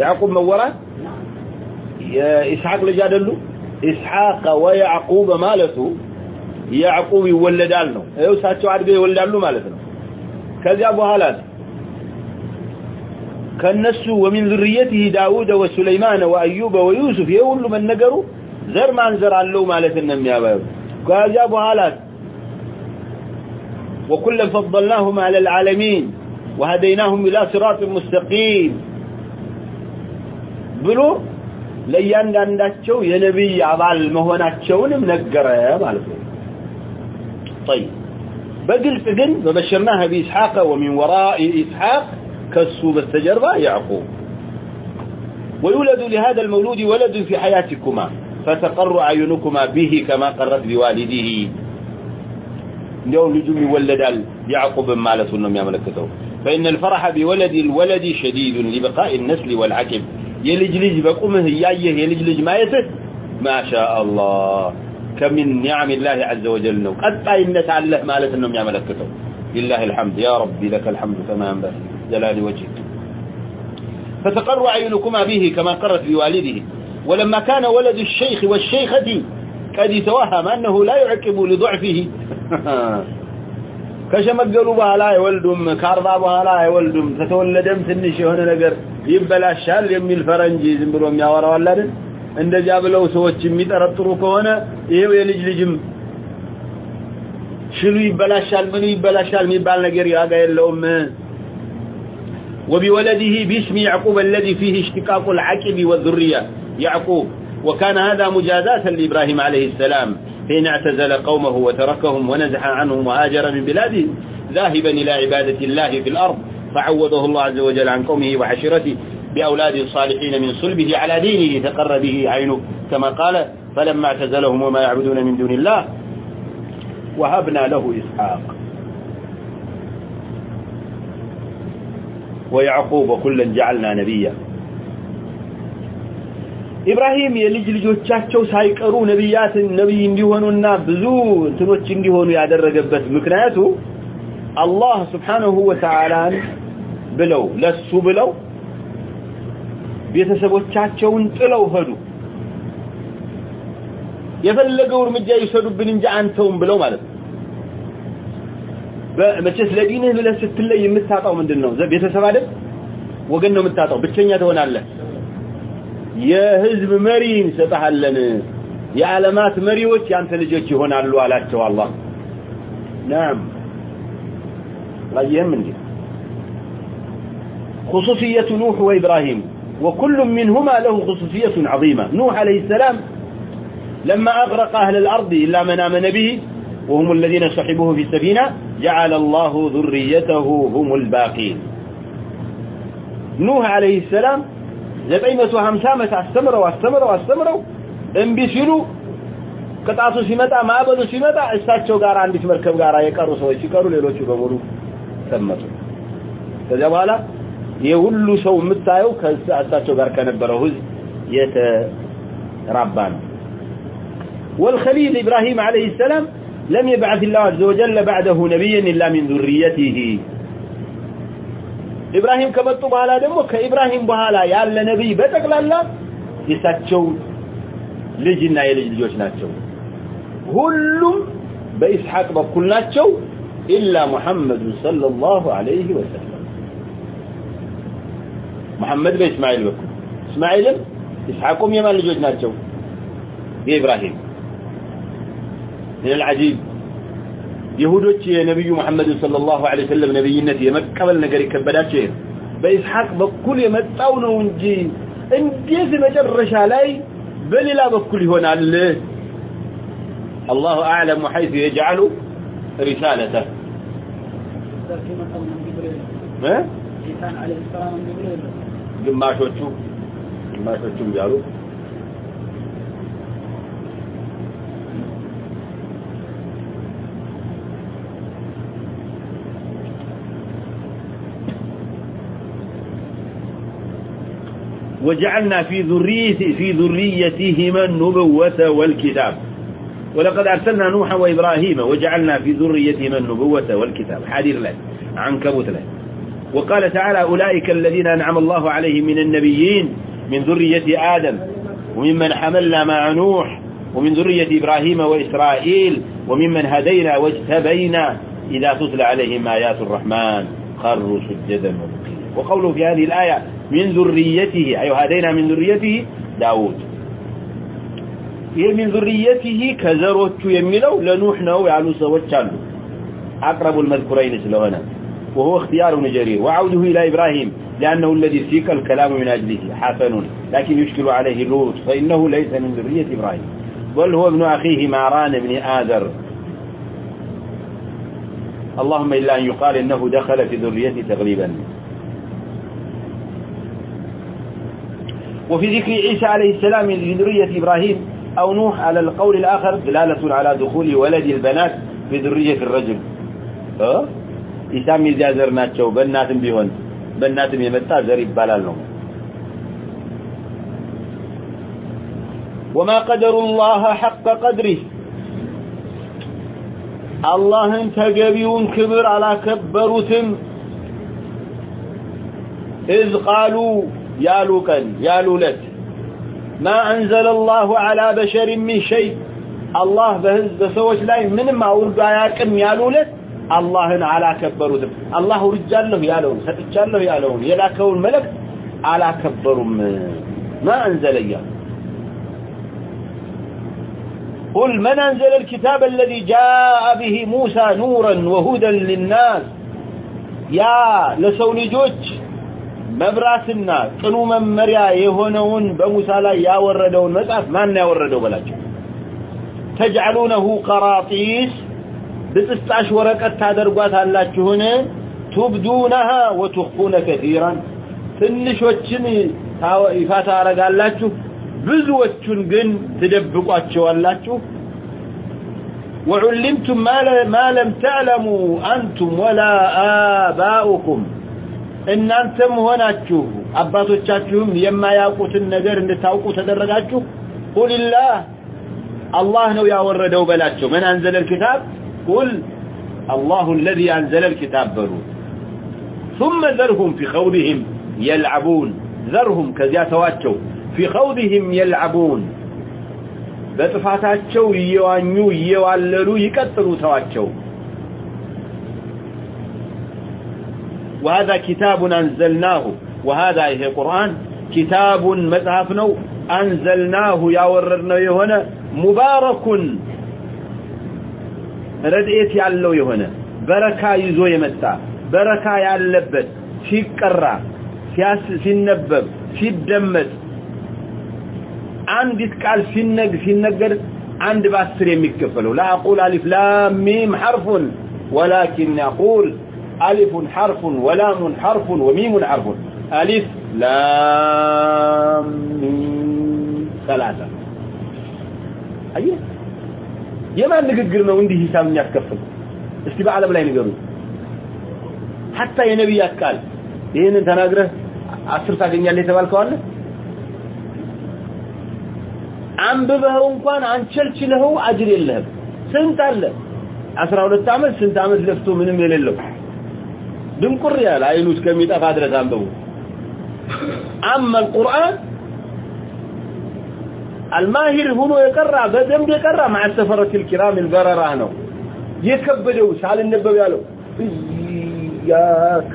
ያዕቁብ መወራት? የኢስሐቅ ልጅ አይደሉ? ኢስሐቅ ወያዕቁብ ማለቱ ያዕቁብ ይወለዳል ነው። እሳቸው አድገው ይወልዳሉ ማለት ነው። ከዚያ በኋላ ከነሱ ወሚን ذريته داوود وسليمان وأيوب ويوسف ይሄ ሁሉ መነገሩ ዘር ማንዘር አለው ማለት ነው የሚያባዩ ከዚያ በኋላ وكلا فضلناهم على العالمين وهديناهم إلى صراط مستقيم ብሎ ለእያንዳንዳቸው የነቢይ አባል መሆናቸውንም ነገረ ማለት ነው طيب በግልጽ ግን በበሸርናህ بإسحاق ومن وراء إسحاق كسو بستجربة يعقوب ويولد لهذا المولود ولد في حياتكما فتقر أعينكما به كما قرت بوالده እንዲያው ልጁም ይወለዳል ያዕቁብም ማለቱን ነው የሚያመለክተው فإن الفرح بولد الولد شديد لبقاء النسل والعقب የልጅ ልጅ በቁምህ እያየህ የልጅ ልጅ ማየትህ ما شاء الله كمن نعم الله عز وجل ነው ቀጣይነት አለህ ማለት ነው የሚያመለክተው لله الحمد يا ربي لك الحمد كما ينبغي جلال وجهك فتقر أعينكما به كما قرت بوالده ولما كان ولد الشيخ والشيخة قد يتوهم أنه لا يعقب لضعفه *laughs* ከሸመገሉ በኋላ አይወልዱም ከአርባ በኋላ አይወልዱም ከተወለደም ትንሽ የሆነ ነገር ይበላሻል የሚል ፈረንጅ ዝም ብሎ የሚያወራው አለ አይደል እንደዚያ ብለው ሰዎች የሚጠረጥሩ ከሆነ ይሄው የልጅ ልጅም ሽሉ ይበላሻል ምኑ ይበላሻል የሚባል ነገር ያጋ የለውም وبولده باسم يعقوب الذي فيه اشتقاق العقب والذرية يعقوب. وكان هذا مجازاة لإبراهيم عليه السلام حين اعتزل قومه وتركهم ونزح عنهم وهاجر من بلاده ذاهبا إلى عبادة الله في الأرض. فعوضه الله عز وجل عن قومه وعشيرته بأولاد صالحين من صلبه على دينه تقر به عينه كما قال فلما اعتزلهم وما يعبدون من دون الله وهبنا له إسحاق. ወያዕቁብ ኩለን ጀዐልና ነቢያ ኢብራሂም የልጅ ልጆቻቸው ሳይቀሩ ነቢያት ነቢይ እንዲሆኑና ብዙ እንትኖች እንዲሆኑ ያደረገበት ምክንያቱ አላህ ስብሓነሁ ወተዓላን ብለው ለሱ ብለው ቤተሰቦቻቸውን ጥለው ሄዱ። የፈለገው እርምጃ ይውሰዱብን እንጂ አንተውም ብለው ማለት ነው። በመቼስ ለዲንህ ብለህ ስትለይ የምታጣው ምንድን ነው ቤተሰብ አይደል ወገን ነው የምታጣው ብቸኛ ትሆናለህ የህዝብ መሪ እንሰጥሃለን የዓለማት መሪዎች ያንተ ልጆች ይሆናሉ አላቸው አላህ نعم طيب من خصوصية نوح وإبراهيم وكل منهما له خصوصية عظيمة نوح عليه السلام لما أغرق أهل الأرض إلا من آمن به وهم الذين صحبوه في السفينة جعل الله ذريته هم الباقين نوح عليه السلام ዘጠኝ መቶ ሀምሳ ዓመት አስተምረው አስተምረው አስተምረው እምቢ ሲሉ ቅጣቱ ሲመጣ ማዕበሉ ሲመጣ እሳቸው ጋር አንዲት መርከብ ጋር የቀሩ ሰዎች ሲቀሩ ሌሎቹ በሙሉ ሰመጡ ከዚያ በኋላ የሁሉ ሰው የምታየው ከእሳቸው ጋር ከነበረው ህዝብ የተራባ ነው والخليل إبراهيم عليه السلام لم يبعث الله عز وجل بعده نبيا إلا من ذريته إبراهيم كمت بحالا دمو كإبراهيم بحالا يالا نبي بتك لالا يساتشو لجنا يلج لجوش ناتشو هلهم بإسحاق بكل ناتشو إلا محمد صلى الله عليه وسلم محمد بإسماعيل بكل إسماعيل إسحاقهم يمان لجوش ناتشو بإبراهيم من العجيب ይሁዶች የነብዩ መሐመድ ሰለላሁ ዐለይሂ ወሰለም ነብይነት የመቀበል ነገር የከበዳቸው ይሄ በኢስሐቅ በኩል የመጣው ነው እንጂ እንዴት መጨረሻ ላይ በሌላ በኩል ይሆናል الله أعلم حيث يجعل رسالته ግማሾቹ ግማሾቹም ያሉ وجعلنا في ذريته في ذريتهما النبوة والكتاب. ولقد أرسلنا نوحا وإبراهيم وجعلنا في ذريتهما النبوة والكتاب. حدير له عنكبوت له وقال تعالى أولئك الذين أنعم الله عليهم من النبيين من ذرية آدم وممن حملنا مع نوح ومن ذرية إبراهيم وإسرائيل وممن هدينا واجتبينا إذا تتلى عليهم آيات الرحمن. خروا سجدا وقوله في هذه الآية من ذريته أي هدينا من ذريته داود ይህ ሚን ذريته ከዘሮቹ የሚለው ለኑህ ነው ያሉ ሰዎች አሉ አቅረቡ المذكورين ስለሆነ وهو اختيار ابن جرير وعوده إلى إبراهيم لأنه الذي سيق الكلام من أجله حسن لكن يشكل عليه لوط فإنه ليس من ذرية إبراهيم بل هو ابن أخيه ماران بن آذر اللهم إلا أن يقال إنه دخل في ذريته تغليبا وفي ذكر عيسى عليه السلام من ذرية إبراهيم أو نوح على القول الآخر دلالة على دخول ولد البنات في ذرية الرجل أه؟ ኢሳም የዚያ ዘር ናቸው በእናትም ቢሆን በእናትም የመጣ ዘር ይባላል ነው وما قدر الله حق قدره አላህን ተገቢውን ክብር አላከበሩትም إذ قالوا ያሉ ቀን ያሉ ለት ما أنزل الله على بشر من شيء الله በህዝብ በሰዎች ላይ ምንም አውርዶ አያውቅም ያሉ ለት አላህን አላከበሩትም አላህ ውርጃለሁ ያለውን ሰጥቻለሁ ያለውን የላከውን መልእክት አላከበሩም ما أنزل إياه قل من أنزل الكتاب الذي جاء به موسى نورا وهدى للناس يا لسو ልጆች መብራትና ቅኑ መመሪያ የሆነውን በሙሳ ላይ ያወረደውን መጽሐፍ ማን ያወረደው በላቸው ተጅዐሉነሁ ቀራጢስ ብጥስጣሽ ወረቀት ታደርጓታላችሁን ቱብዱነሃ ወቱኽፉነ ከሲራን ትንሾችን ይፋ ታረጋላችሁ ብዙዎቹን ግን ትደብቋቸዋላችሁ وعلمتم ما لم تعلموا أنتم ولا آباؤكم እናንተም ሆናችሁ አባቶቻችሁም የማያውቁትን ነገር እንድታውቁ ተደረጋችሁ ቁልላህ አላህ ነው ያወረደው በላቸው መን አንዘለ الكتاب قل الله الذي أنزل الكتاب بلو ثم ذرهم في خوضهم يلعبون ذرهم كذا تواتشو في خوضهم يلعبون በጥፋታቸው እየዋኙ እየዋለሉ ይቀጥሉ ተዋቸው وهذا كتاب أنزلناه وهذا إيه قرآن كتاب مذهفنا أنزلناه يا وررنا يهنا مبارك ረድኤት ያለው የሆነ በረካ ይዞ የመጣ በረካ ያለበት ሲቀራ ሲነበብ ሲደመጥ አንዲት ቃል ሲነግ ሲነገር አንድ በአስር የሚከፈለው ላ አቁል አሊፍ ላም ሚም ሐርፉን ወላኪን አቁል ألف حرف ولام حرف وميم حرف ألف لام ميم ثلاثة أيه የማን ንግግር ነው እንዲህ ሂሳብ የሚያስከፍል እስቲ በዓለም ላይ ንገሩ ሐታ የነቢያት ቃል ይህንን ተናግረህ አስር ታገኛለህ የተባልከው አለ አንብበኸው እንኳን አንቸልችለኸው አጅር የለህም ስንት አለ አስራ ሁለት ዓመት ስንት ዓመት ለፍቶ ምንም የሌለው ድንቁር ያለ አይኑ እስከሚጠፋ ድረስ አንብቡ አማ القرآن الماهر هنا يقرأ بدم يقرأ مع السفرة الكرام البررة ነው የከበደው ሳልነበብ ያለው ኢያከ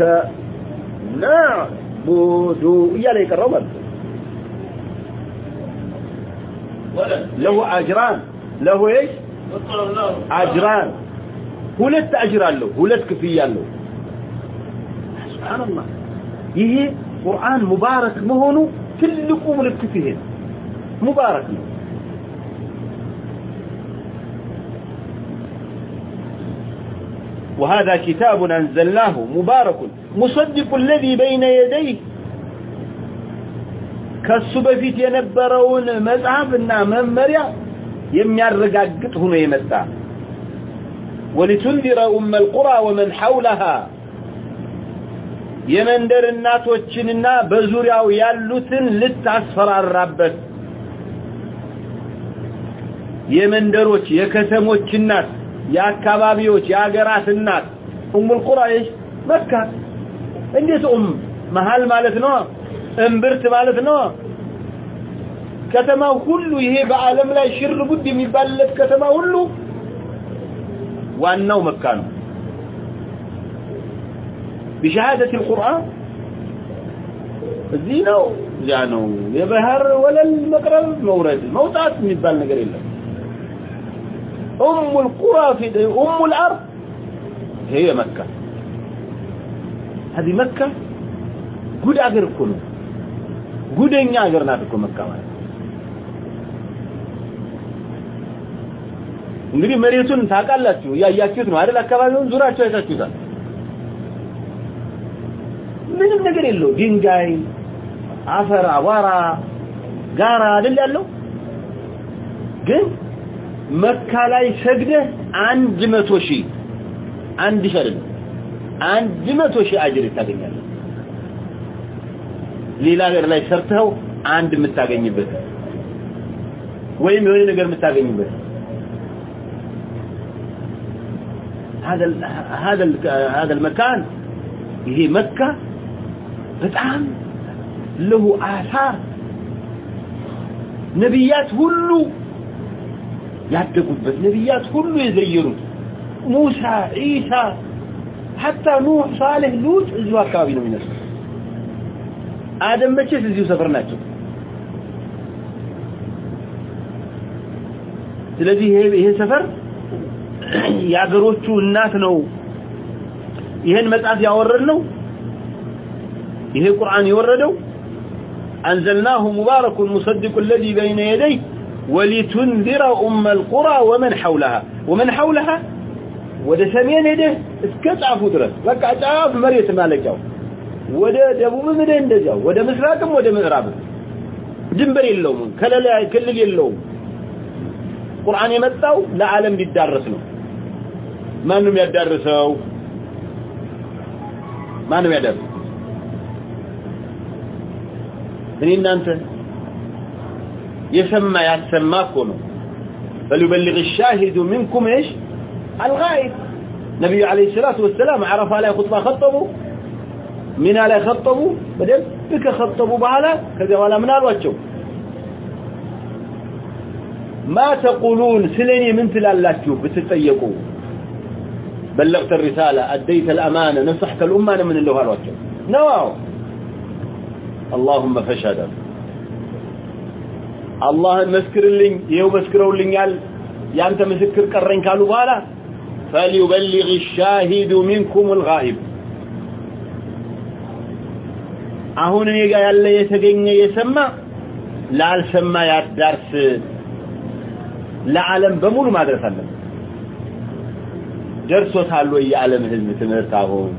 ናዕቡዱ እያለ የቀረው ማለት ነው ለሁ አጅራን ለሁ እይሽ አጅራን ሁለት አጅር አለው ሁለት ክፍያ አለው ሱብሃንአላህ ይሄ ቁርአን ሙባረክ መሆኑ ትልቁ ምልክት ይሄ ነው ሙባረክ ነው وهذا كتاب أنزلناه مبارك مصدق الذي بين يديه ከሱ በፊት የነበረውን መጽሐፍና መመሪያ የሚያረጋግጥ ሆኖ የመጣ ولتنذر أم القرى ومن حولها የመንደር እናቶችንና በዙሪያው ያሉትን ልታስፈራራበት። የመንደሮች የከተሞች እናት የአካባቢዎች የሀገራት እናት። ኡሙል ቁራይሽ መካ። እንዴት ኡም መሃል ማለት ነው? እምብርት ማለት ነው? ከተማው ሁሉ ይሄ በአለም ላይ ሽር ጉድ የሚባልለት ከተማ ሁሉ ዋናው መካ ነው بشهادة القرآن እዚህ ነው እዚያ ነው የባህር ወለል መቅረብ መውረድ መውጣት የሚባል ነገር የለም ኡሙ القرى في ኡሙ الارض هي مكة هذه مكة ጉድ አገር እኮ ነው ጉደኛ ሀገር ናት እኮ መካ ማለት እንግዲህ መሬቱን ታውቃላችሁ እያያችሁት ነው አይደል አካባቢውን ዙራችሁ አይታችሁታል ምንም ነገር የለው ድንጋይ አፈር አቧራ ጋራ አይደል ያለው ግን መካ ላይ ሰግደህ አንድ መቶ ሺህ አንድ ሺህ አይደለም አንድ መቶ ሺህ አጅር ታገኛለህ ሌላ ሀገር ላይ ሰርተው አንድ የምታገኝበት ወይም የሆነ ነገር የምታገኝበት هذا هذا هذا المكان ይሄ መካ በጣም ለሁ አሳር ነቢያት ሁሉ ያደጉበት ነቢያት ሁሉ የዘየሩት ሙሳ ዒሳ ሐታ ኑህ ሳሌህ ሉጥ እዚሁ አካባቢ ነው የሚነሱት። አደም መቼስ እዚሁ ሰፈር ናቸው። ስለዚህ ይሄ ይሄ ሰፈር የአገሮቹ እናት ነው። ይሄን መጽሐፍ ያወረድ ነው ይሄ ቁርአን የወረደው أنزلناه مبارك مصدق الذي بين يديه ولتنذر أم القرى ومن حولها ومن حولها ወደ ሰሜን ሄደህ እስከ ጫፉ ድረስ በቃ ጫፍ መሬት ማለቂያው ወደ ደቡብም ሄደህ እንደዚያው ወደ ምስራቅም ወደ ምዕራብም ድንበር የለውም ከለላ ክልል የለውም ቁርአን የመጣው ለዓለም ሊዳረስ ነው ማንም ያዳርሰው ማንም ያዳርሰው من إن أنت؟ يسمى እኮ فليبلغ الشاهد منكم إيش؟ الغائب. النبي عليه الصلاة والسلام عرف على خطبة خطبوا من على خطبه بدل بك خطبوا بعلا كذا ولا من قالوا ما تقولون سلني من تلالاችሁ بتتጠየቁ بلغت الرسالة أديت الأمانة نصحت الأمة من اللي قالوا نواو. اللهم فشهد አላህን መስክርልኝ ይኸው መስክረውልኛል ያንተ ምስክር ቀረኝ ካሉ በኋላ فليبلغ الشاهد منكم الغائب አሁን እኔ ጋር ያለ የተገኘ የሰማ ላልሰማ ያዳርስ ለዓለም በሙሉ ማድረስ አለበት ደርሶታል ወይ የዓለም ህዝብ ትምህርት አሁን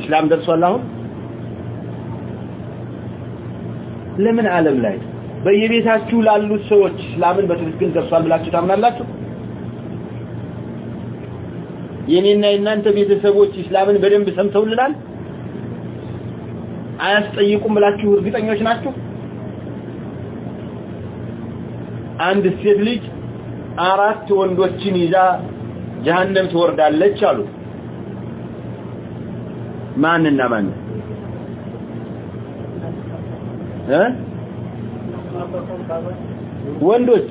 ኢስላም ደርሷል አሁን ለምን ዓለም ላይ በየቤታችሁ ላሉት ሰዎች እስላምን በትክክል ደርሷል ብላችሁ ታምናላችሁ? የኔና የእናንተ ቤተሰቦች እስላምን በደንብ ሰምተውልናል? አያስጠይቁም ብላችሁ እርግጠኞች ናችሁ? አንድ ሴት ልጅ አራት ወንዶችን ይዛ ጀሃነም ትወርዳለች አሉ። ማንና ማን? ወንዶች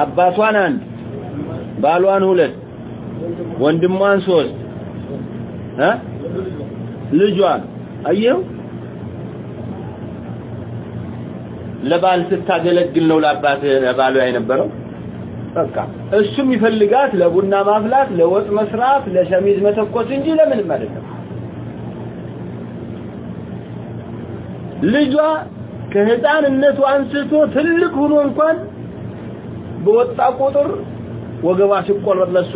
አባቷን አንድ ባሏን ሁለት ወንድሟን ሶስት። እ? ልጇን። አየው ለባል ስታገለግል ነው ለአባት ለባሏ የነበረው? በቃ እሱም ይፈልጋት ለቡና ማፍላት ለወጥ መስራት ለሸሚዝ መተኮስ እንጂ ለምንም አይደለም ልጇ ከህፃንነቱ አንስቶ ትልቅ ሆኖ እንኳን በወጣ ቁጥር ወገቧ ሲቆረጥ ለሱ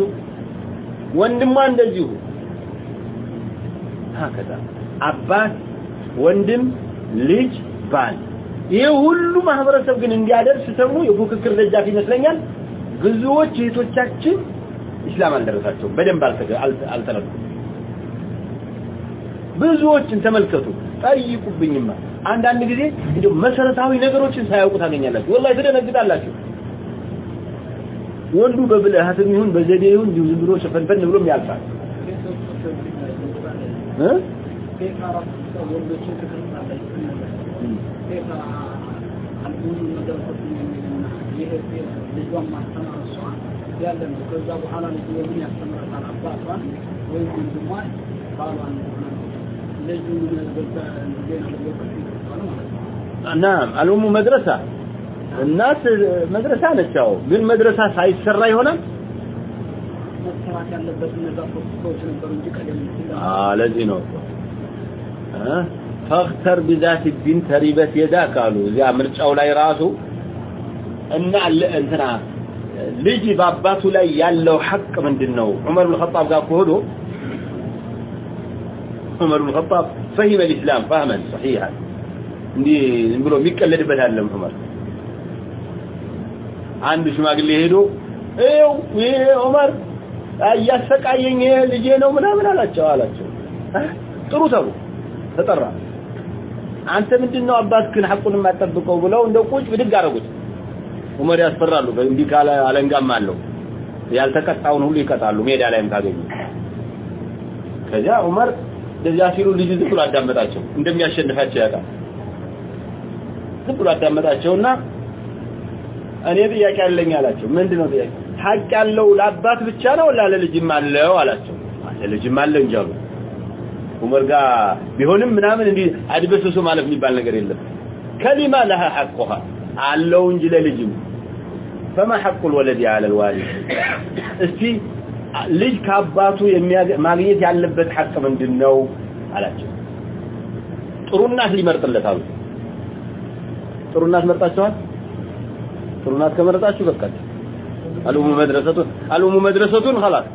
ወንድሟ እንደዚሁ። ሀከዛ አባት ወንድም ልጅ ባል ይሄ ሁሉ ማህበረሰብ ግን እንዲያደርስ ተብሎ የፉክክር ደጃፍ ይመስለኛል። ብዙዎች እህቶቻችን ኢስላም አልደረሳቸውም። በደንብ አልተረዱም። ብዙዎችን ተመልከቱ። ጠይቁብኝማ አንዳንድ ጊዜ እንደው መሰረታዊ ነገሮችን ሳያውቁ ታገኛላችሁ ወላሂ ትደነግጣላችሁ ወንዱ በብልሃትም ይሁን በዘዴ ይሁን እንዲሁ ዝም ብሎ ሸፈንፈን ብሎም ያልፋል ያለ ነው። ከዛ በኋላ ልጅ ምን ያስተምራታል? አባቷን ወይም ወንድሟን ባሏን ልጁ ዜና ነው። ናም አልኡሙ መድረሳ። እናት መድረሳ ነች። ያው ግን መድረሳ ሳይሰራ ይሆናል ለዚህ ነው እ ፈክተር ቢዛት ዲን ተሪበት የዳክ አሉ እዚያ ምርጫው ላይ ራሱ እና እንትና ልጅ በአባቱ ላይ ያለው ሐቅ ምንድን ነው ዑመር ብን ኸጣብ ጋር ከሆዶ ዑመር ብን ኸጣብ ፈሂመ ልእስላም ፈህመን ሰሒሐ እንዲህ ዝም ብሎ የሚቀለድበት አለም ዑመር አንድ ሽማግሌ ሄዶ ይኸው ይሄ ዑመር እያሰቃየኝ ይሄ ልጄ ነው ምናምን አላቸው አላቸው። ጥሩ ተብሎ ተጠራ። አንተ ምንድነው አባትህን ሐቁን የማጠብቀው ብለው እንደው ቁጭ ብድግ አደረጉት። ዑመር ያስፈራሉ። እንዲህ ካለ አለንጋም አለው። ያልተቀጣውን ሁሉ ይቀጣሉ ሜዳ ላይም ካገኙ። ከዚያ ዑመር እንደዚያ ሲሉ ልጅ ዝም ብሎ አዳመጣቸው። እንደሚያሸንፋቸው ያውቃል ዝም ብሎ አዳመጣቸውና እኔ ጥያቄ አለኝ አላቸው ምንድነው ጥያቄ ሐቅ ያለው ለአባት ብቻ ነው ወላ ለልጅም አለው አላቸው ለልጅም አለ እንጂ አሉ ዑመር ጋር ቢሆንም ምናምን እንዲህ አድበስብሶ ማለት የሚባል ነገር የለም ከሊማ ለሃ ሐቁሃ አለው እንጂ ለልጅም ፈማ ሐቁል ወለድ ያለ الوالد እስቲ ልጅ ከአባቱ ማግኘት ያለበት ሐቅ ምንድነው አላቸው ጥሩ እናት ሊመርጥለታል ጥሩ እናት መርጣችኋል? ጥሩ እናት ከመረጣችሁ በቃችሁ። አልኡሙ መድረሰቱን አልኡሙ መድረሰቱን خلاص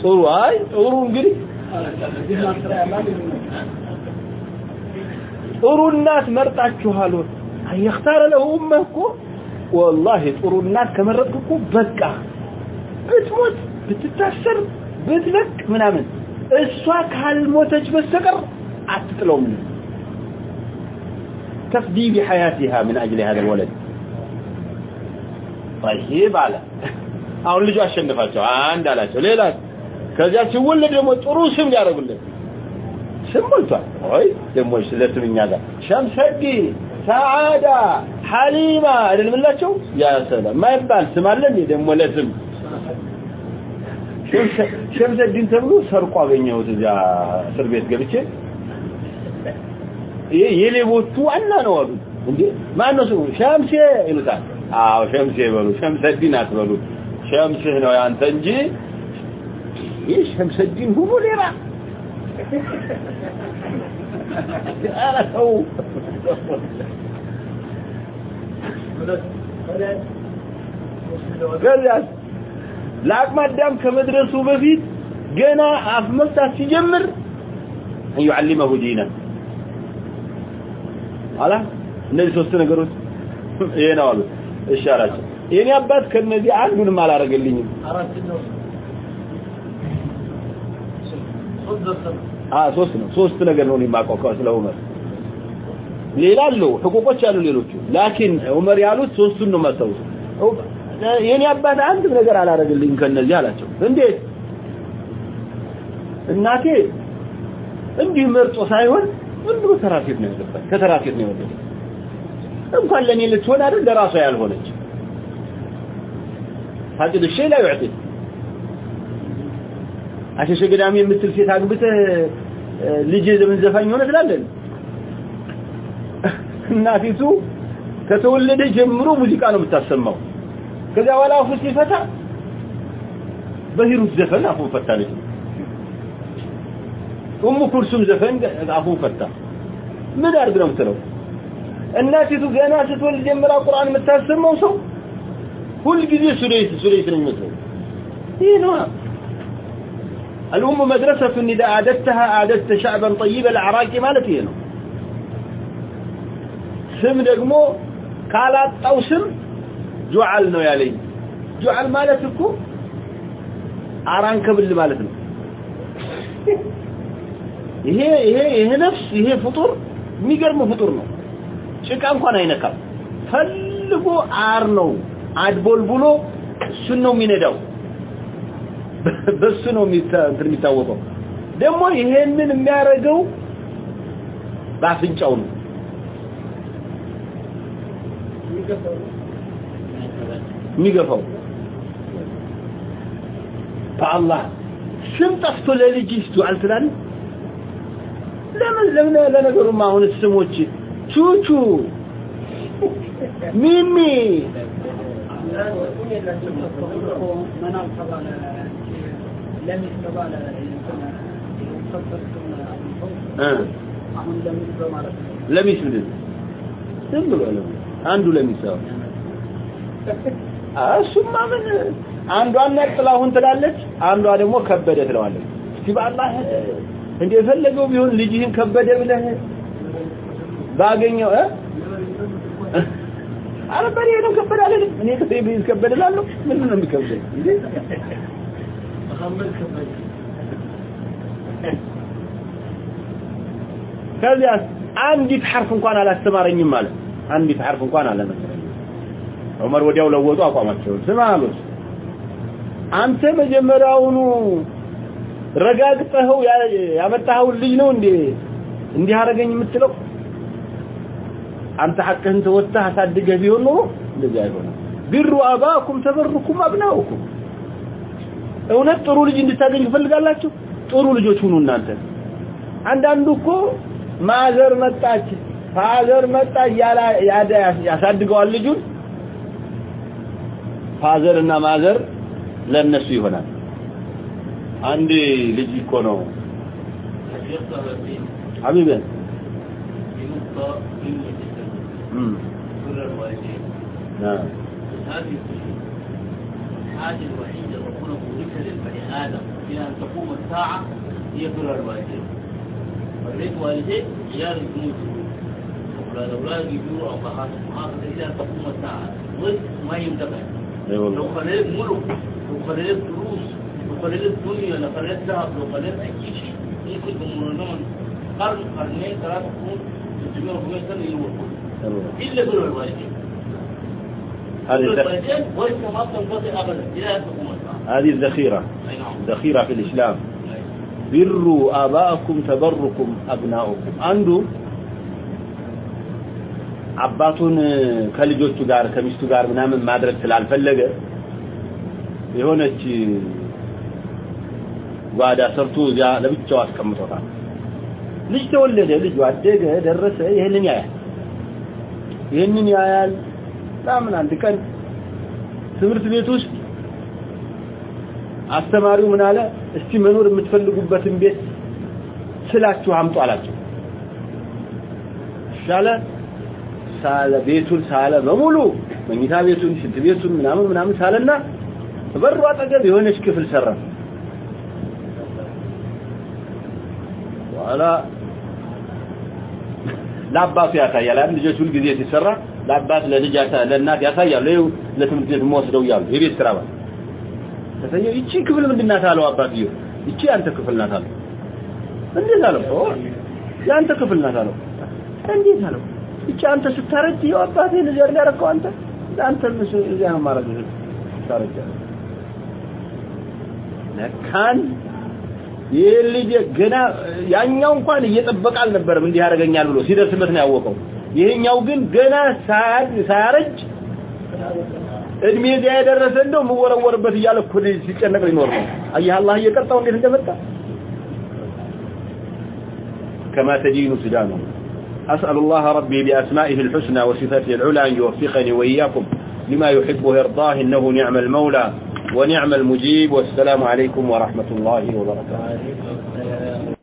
ጥሩ አይ ጥሩ እንግዲህ ጥሩ እናት መርጣችኋል። አየኽታረ ለሁ ኡመህ እኮ ወላሂ ጥሩ እናት ከመረጥክ በቃ ብትሞት ብትታሰር ብትለቅ ምናምን እሷ ካልሞተች በስተቀር አትጥለውም تفدي بحياتها من اجل هذا الولد طيب አለ አሁን ልጁ አሸንፋቸው አንድ አላቸው ሌላ ከዚያ ሲወለድ ደግሞ ጥሩ ስም ሊያደርጉለት ስም ሞልቷል ወይ ደግሞ ስለ ስም እኛ ጋር ሸምሰዲ ሰዓዳ ሐሊማ አይደል ምላቸው ያ ሰላም ማይባል ስም አለ እንዴ ደግሞ ለስም ሸምሰዲን ተብሎ ሰርቆ አገኘሁት እዚያ እስር ቤት ገብቼ ይሄ የሌቦቹ ዋና ነው አሉ። እንዴ? ማን ነው ስሙ? ሸምሴ ይሉታል። አዎ ሸምሴ በሉ። ሸምሰዲን አትበሉ። ሸምስህ ነው ያንተ እንጂ ይህ ሸምሰዲን ሁሉ ሌባ። ኧረ ተው። ከዚያስ ለአቅመ አዳም ከመድረሱ በፊት ገና አፍ መፍታት ሲጀምር ዩዓሊመሁ ዲነ አላ እነዚህ ሶስት ነገሮች ይሄ ነው አሉት እሺ የኔ አባት ከነዚህ አንዱንም አላረገልኝም አ ሶስት ነው። ሶስት ነገር ነው የማውቀው ስለ ዑመር። ሌላ አለው ህቁቆች አሉ ሌሎቹ። ላኪን ዑመር ያሉት ሶስቱን ነው ማስታውስ የኔ አባት አንድም ነገር አላረገልኝም ከነዚህ አላቸው። እንዴት? እናቴ እንዲህ መርጦ ሳይሆን ዝም ብሎ ተራፊት ነው ያገባል። ከተራፊት ነው የወለደ እንኳን ለኔ ልትሆን አይደል ለራሷ ያልሆነች ሀቂድ ሸይ ላይ ይዕጢድ አሸሸ ገዳሚ የምትል ሴት አግብተህ ልጅ ለምን ዘፋኝ ሆነ ትላለን? እናቲቱ ከተወለደ ጀምሮ ሙዚቃ ነው የምታሰማው። ከዚያ በኋላ አፉ ሲፈታ በሂሩት ዘፈን አፉን ፈታለች ነው ኡሙ ኩልሱም ዘፈን አፉን ፈታ ምን አድርግ ነው የምትለው እናቲቱ ገና ስትወልድ ጀምራ ቁርአን የምታሰማው ሰው ሁል ጊዜ ሱለይት ሱለይት ነው የሚመስለው ይህ ነው الأم مدرسة إذا أعددتها أعددت شعبا طيب الأعراق ማለት ይሄ ነው ስም ደግሞ ካላጣው ስም ጁዓል ነው ያለኝ ጁዓል ማለት እኮ አራንከብል ማለት ነው ይሄ ይሄ ይሄ ነፍስ ይሄ ፍጡር የሚገርም ፍጡር ነው። ጭቃ እንኳን አይነካም። ፈልጎ አር ነው አድቦልቡሎ እሱን ነው የሚነዳው። በሱ ነው የሚታወቀው። ደግሞ ይሄንን የሚያደርገው በአፍንጫው ነው። የሚገፋው በአላህ ስም ጠፍቶ ለልጅ ዱዓል ትላለህ ለምን ለነገሩማ አሁን ስሞች? ቹቹ ሚሚ ለሚስ ምንድን ዝም ብሎ አንዱ ለሚስ እሱማ ምን አንዷን ነጥላሁን ትላለች አንዷ ደግሞ ከበደ ትለዋለች። እስቲ በአላህ እንደ የፈለገው ቢሆን ልጅህን ከበደ ብለህ ባገኘው እ? አረ በሬ ነው ከበደ አይደለም እኔ ከበደ ቢዝ ከበደ እላለሁ ምን ነው የሚከብደኝ? ከዚያ አንዲት ሐርፍ እንኳን አላስተማረኝም ማለት አንዲት ሐርፍ እንኳን አላስተማረኝም ዑመር ወዲያው ለወጡ አቋማቸውን ስማ አሉት። አንተ መጀመሪያውኑ ረጋግጠኸው ያመጣኸውን ልጅ ነው እንዴ? እንዲህ አረገኝ የምትለው? አንተ ሐቅህን ተወጥተህ አሳድገህ ቢሆን ኖሮ እንደዚህ አይሆንም። ቢሩ አባኩም ተበርኩም አብናውኩም። እውነት ጥሩ ልጅ እንድታገኝ ትፈልጋላችሁ? ጥሩ ልጆች ሁኑ እናንተ። አንዳንዱ እኮ ማዘር መጣች ፋዘር መጣ እያለ ያሳድገዋል ልጁን። ፋዘር እና ማዘር ለነሱ ይሆናል عندي لجي كونو حبيبي نعم هذه الحاجة الوحيدة ربنا مورثها للبني آدم إلى أن تقوم الساعة هي بر الوالدين. بريت والديك عيالك يموتوا وأولاد أولادك يجوا أو محاسن محاسن إلى أن تقوم الساعة. الرزق ما يمتلك. لو خليت ملك لو خليت فلوس لو خليت دنيا لو خليت ذهب لو خليت أي شيء ممكن بمرنون قرن قرنين ثلاثة قرون 600 400 سنة يروحوا إلا بر الوالدين هذه بر الذ- الوالدين ورث ما تنقطع أبدا إلى أن تقوم الساعة هذه الذخيرة أي نعم ذخيرة في الإسلام بروا آباءكم تبركم أبناؤكم አንዱ አባቱን ከልጆቹ ጋር ከሚስቱ ጋር ምናምን ማድረግ ስላልፈለገ የሆነች ጓዳ ሰርቶ እዚያ ለብቻው አስቀምጦታል። ልጅ ተወለደ ልጁ አደገ ደረሰ ይህንን ያያል። ይህንን ያያል። ምናምን አንድ ቀን ትምህርት ቤት ውስጥ አስተማሪው ምን አለ? እስቲ መኖር የምትፈልጉበትን ቤት ስላችሁ አምጡ አላቸው። ሻለ ሳለ ቤቱን ሳለ በሙሉ መኝታ ቤቱን ሽንት ቤቱን ምናምን ምናምን ሳለና በሩ አጠገብ የሆነች ክፍል ሰራ በኋላ ለአባቱ ያሳያል። አይደል ልጆች ሁልጊዜ ሲሰራ ለአባት ለልጅ ለእናት ያሳያሉ ይኸው ለትምህርት ቤት የምወስደው እያሉ የቤት ስራ ማለት ተሰየው። ይቺ ክፍል ምንድን ናት አለው አባትየው ይቺ ያንተ ክፍል ናት አለው። እንዴት አለው? ኦ ያንተ ክፍል ናት አለው። እንዴት አለው? ይቺ አንተ ስታረጅ ይኸው አባትህ ልጅ አይደል ያደረገው አንተ። አንተ ምስ እዚያ ነው ስታረጅ አለው። ለካን ይህ ልጅ ገና ያኛው እንኳን እየጠበቀ አልነበረም እንዲህ ያደርገኛል ብሎ ሲደርስበት ነው ያወቀው ይሄኛው ግን ገና ሳያረጅ እድሜ እዚያ የደረሰ እንደው የምወረወርበት እያለ እኮ ሲጨነቅ ሊኖር ነው። አየህ አላህ እየቀጣው እንዴት እንደመጣ كما تدين تدانه أسأل الله ربي بأسمائه الحسنى وصفاته العلى أن يوفقني وإياكم لما يحب ويرضاه إنه نعم المولى ونعم المجيب والسلام عليكم ورحمة الله وبركاته.